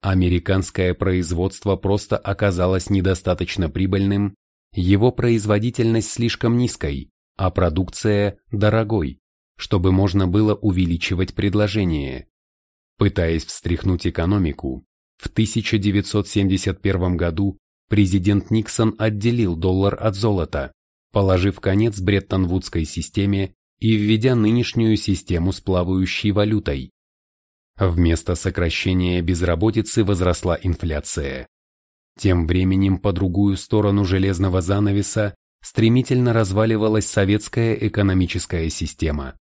Американское производство просто оказалось недостаточно прибыльным, его производительность слишком низкой, а продукция – дорогой, чтобы можно было увеличивать предложение. Пытаясь встряхнуть экономику, в 1971 году президент Никсон отделил доллар от золота, положив конец Бреттон-Вудской системе и введя нынешнюю систему с плавающей валютой. Вместо сокращения безработицы возросла инфляция. Тем временем по другую сторону железного занавеса стремительно разваливалась советская экономическая система.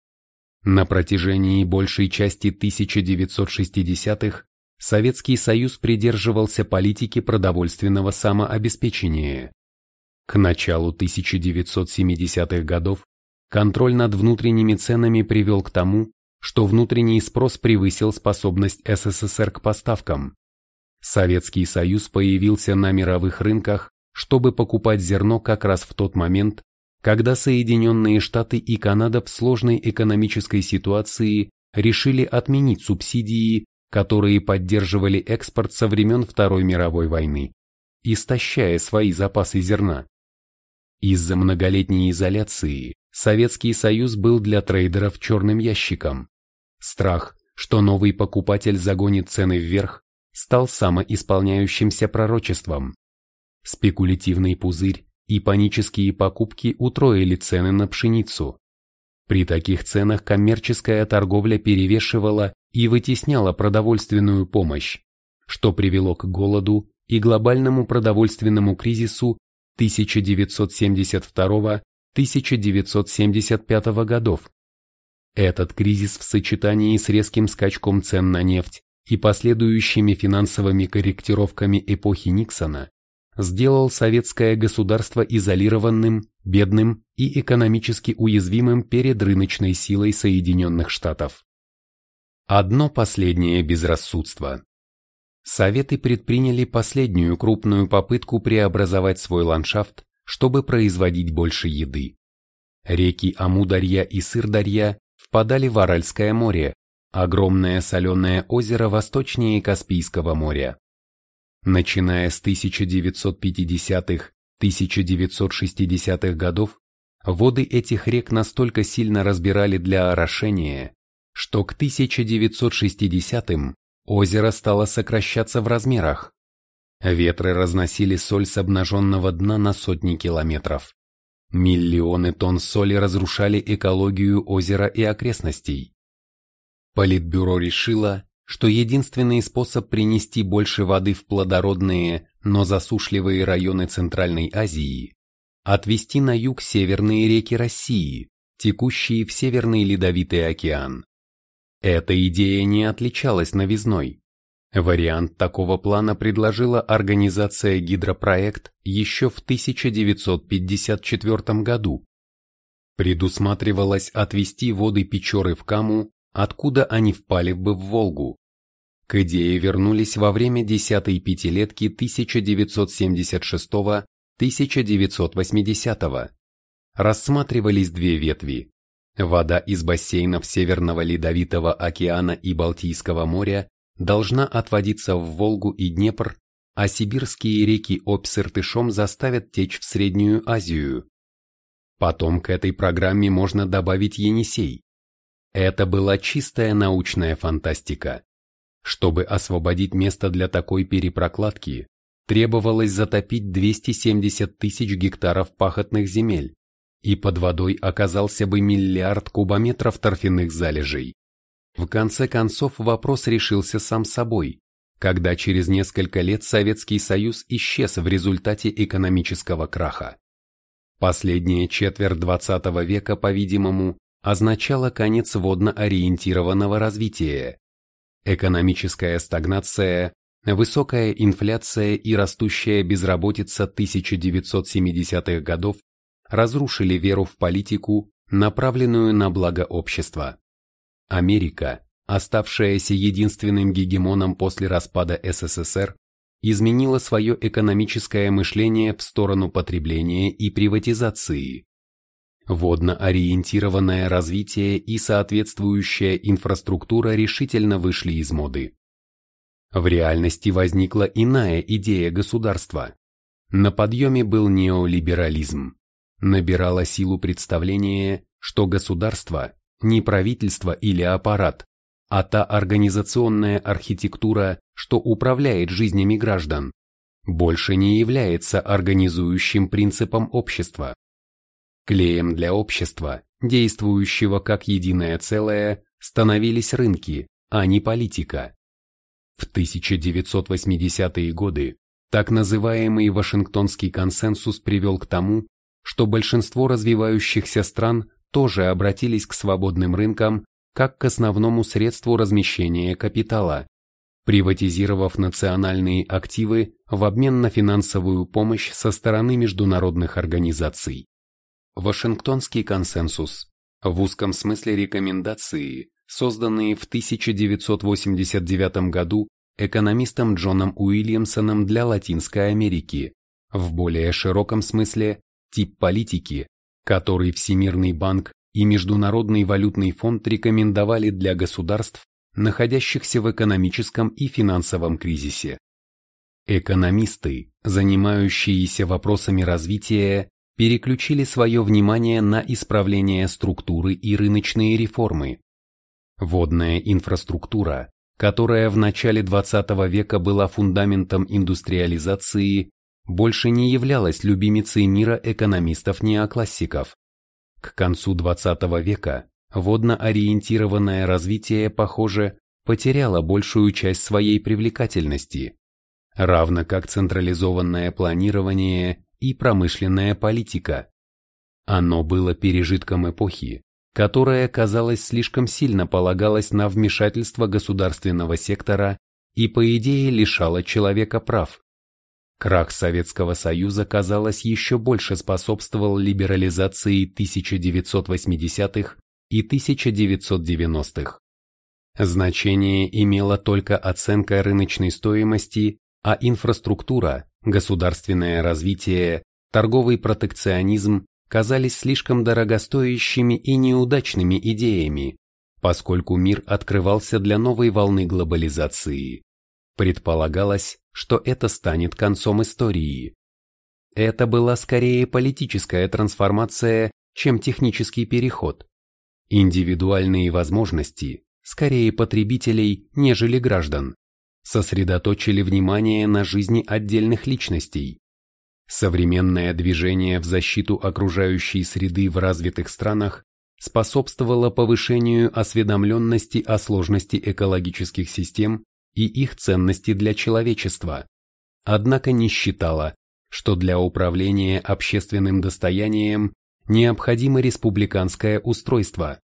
На протяжении большей части 1960-х Советский Союз придерживался политики продовольственного самообеспечения. К началу 1970-х годов контроль над внутренними ценами привел к тому, что внутренний спрос превысил способность СССР к поставкам. Советский Союз появился на мировых рынках, чтобы покупать зерно как раз в тот момент, когда Соединенные Штаты и Канада в сложной экономической ситуации решили отменить субсидии которые поддерживали экспорт со времен Второй мировой войны, истощая свои запасы зерна. Из-за многолетней изоляции Советский Союз был для трейдеров черным ящиком. Страх, что новый покупатель загонит цены вверх, стал самоисполняющимся пророчеством. Спекулятивный пузырь и панические покупки утроили цены на пшеницу. При таких ценах коммерческая торговля перевешивала и вытесняла продовольственную помощь, что привело к голоду и глобальному продовольственному кризису 1972-1975 годов. Этот кризис в сочетании с резким скачком цен на нефть и последующими финансовыми корректировками эпохи Никсона сделал советское государство изолированным, бедным и экономически уязвимым перед рыночной силой Соединенных Штатов. Одно последнее безрассудство. Советы предприняли последнюю крупную попытку преобразовать свой ландшафт, чтобы производить больше еды. Реки Амударья и Сырдарья впадали в Аральское море, огромное соленое озеро восточнее Каспийского моря. Начиная с 1950-1960-х годов, воды этих рек настолько сильно разбирали для орошения, что к 1960-м озеро стало сокращаться в размерах. Ветры разносили соль с обнаженного дна на сотни километров. Миллионы тонн соли разрушали экологию озера и окрестностей. Политбюро решило, что единственный способ принести больше воды в плодородные, но засушливые районы Центральной Азии – отвести на юг северные реки России, текущие в Северный Ледовитый океан. Эта идея не отличалась новизной. Вариант такого плана предложила организация «Гидропроект» еще в 1954 году. Предусматривалось отвести воды Печоры в Каму, откуда они впали бы в Волгу. К идее вернулись во время десятой пятилетки 1976-1980. Рассматривались две ветви. Вода из бассейнов Северного Ледовитого океана и Балтийского моря должна отводиться в Волгу и Днепр, а сибирские реки Обь с Иртышом заставят течь в Среднюю Азию. Потом к этой программе можно добавить Енисей. Это была чистая научная фантастика. Чтобы освободить место для такой перепрокладки, требовалось затопить 270 тысяч гектаров пахотных земель, и под водой оказался бы миллиард кубометров торфяных залежей. В конце концов вопрос решился сам собой, когда через несколько лет Советский Союз исчез в результате экономического краха. Последняя четверть XX века, по-видимому, означала конец водно-ориентированного развития. Экономическая стагнация, высокая инфляция и растущая безработица 1970-х годов разрушили веру в политику, направленную на благо общества. Америка, оставшаяся единственным гегемоном после распада СССР, изменила свое экономическое мышление в сторону потребления и приватизации. Водно-ориентированное развитие и соответствующая инфраструктура решительно вышли из моды. В реальности возникла иная идея государства. На подъеме был неолиберализм. Набирало силу представление, что государство не правительство или аппарат, а та организационная архитектура, что управляет жизнями граждан, больше не является организующим принципом общества. Клеем для общества, действующего как единое целое, становились рынки, а не политика. В 1980-е годы так называемый Вашингтонский консенсус привел к тому, что большинство развивающихся стран тоже обратились к свободным рынкам как к основному средству размещения капитала, приватизировав национальные активы в обмен на финансовую помощь со стороны международных организаций. Вашингтонский консенсус в узком смысле рекомендации, созданные в 1989 году экономистом Джоном Уильямсоном для Латинской Америки, в более широком смысле тип политики, который Всемирный банк и Международный валютный фонд рекомендовали для государств, находящихся в экономическом и финансовом кризисе. Экономисты, занимающиеся вопросами развития, переключили свое внимание на исправление структуры и рыночные реформы. Водная инфраструктура, которая в начале 20 века была фундаментом индустриализации, больше не являлась любимицей мира экономистов-неоклассиков. К концу XX века водно-ориентированное развитие, похоже, потеряло большую часть своей привлекательности, равно как централизованное планирование и промышленная политика. Оно было пережитком эпохи, которая, казалось, слишком сильно полагалась на вмешательство государственного сектора и, по идее, лишала человека прав. Крах Советского Союза, казалось, еще больше способствовал либерализации 1980-х и 1990-х. Значение имела только оценка рыночной стоимости, а инфраструктура, государственное развитие, торговый протекционизм казались слишком дорогостоящими и неудачными идеями, поскольку мир открывался для новой волны глобализации. Предполагалось, что это станет концом истории. Это была скорее политическая трансформация, чем технический переход. Индивидуальные возможности, скорее потребителей, нежели граждан, сосредоточили внимание на жизни отдельных личностей. Современное движение в защиту окружающей среды в развитых странах способствовало повышению осведомленности о сложности экологических систем и их ценности для человечества, однако не считала, что для управления общественным достоянием необходимо республиканское устройство,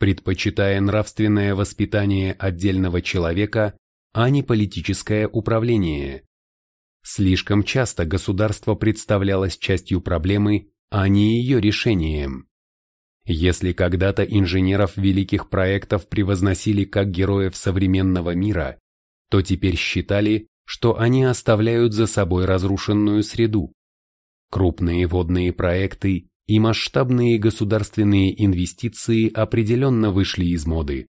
предпочитая нравственное воспитание отдельного человека, а не политическое управление. Слишком часто государство представлялось частью проблемы, а не ее решением. Если когда-то инженеров великих проектов превозносили как героев современного мира, то теперь считали, что они оставляют за собой разрушенную среду. Крупные водные проекты и масштабные государственные инвестиции определенно вышли из моды.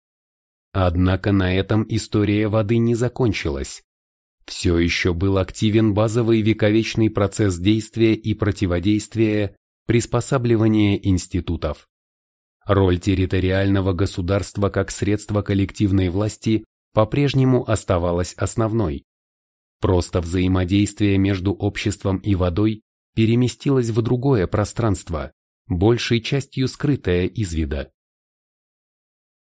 Однако на этом история воды не закончилась. Все еще был активен базовый вековечный процесс действия и противодействия, приспосабливания институтов. Роль территориального государства как средства коллективной власти по-прежнему оставалась основной. Просто взаимодействие между обществом и водой переместилось в другое пространство, большей частью скрытое из вида.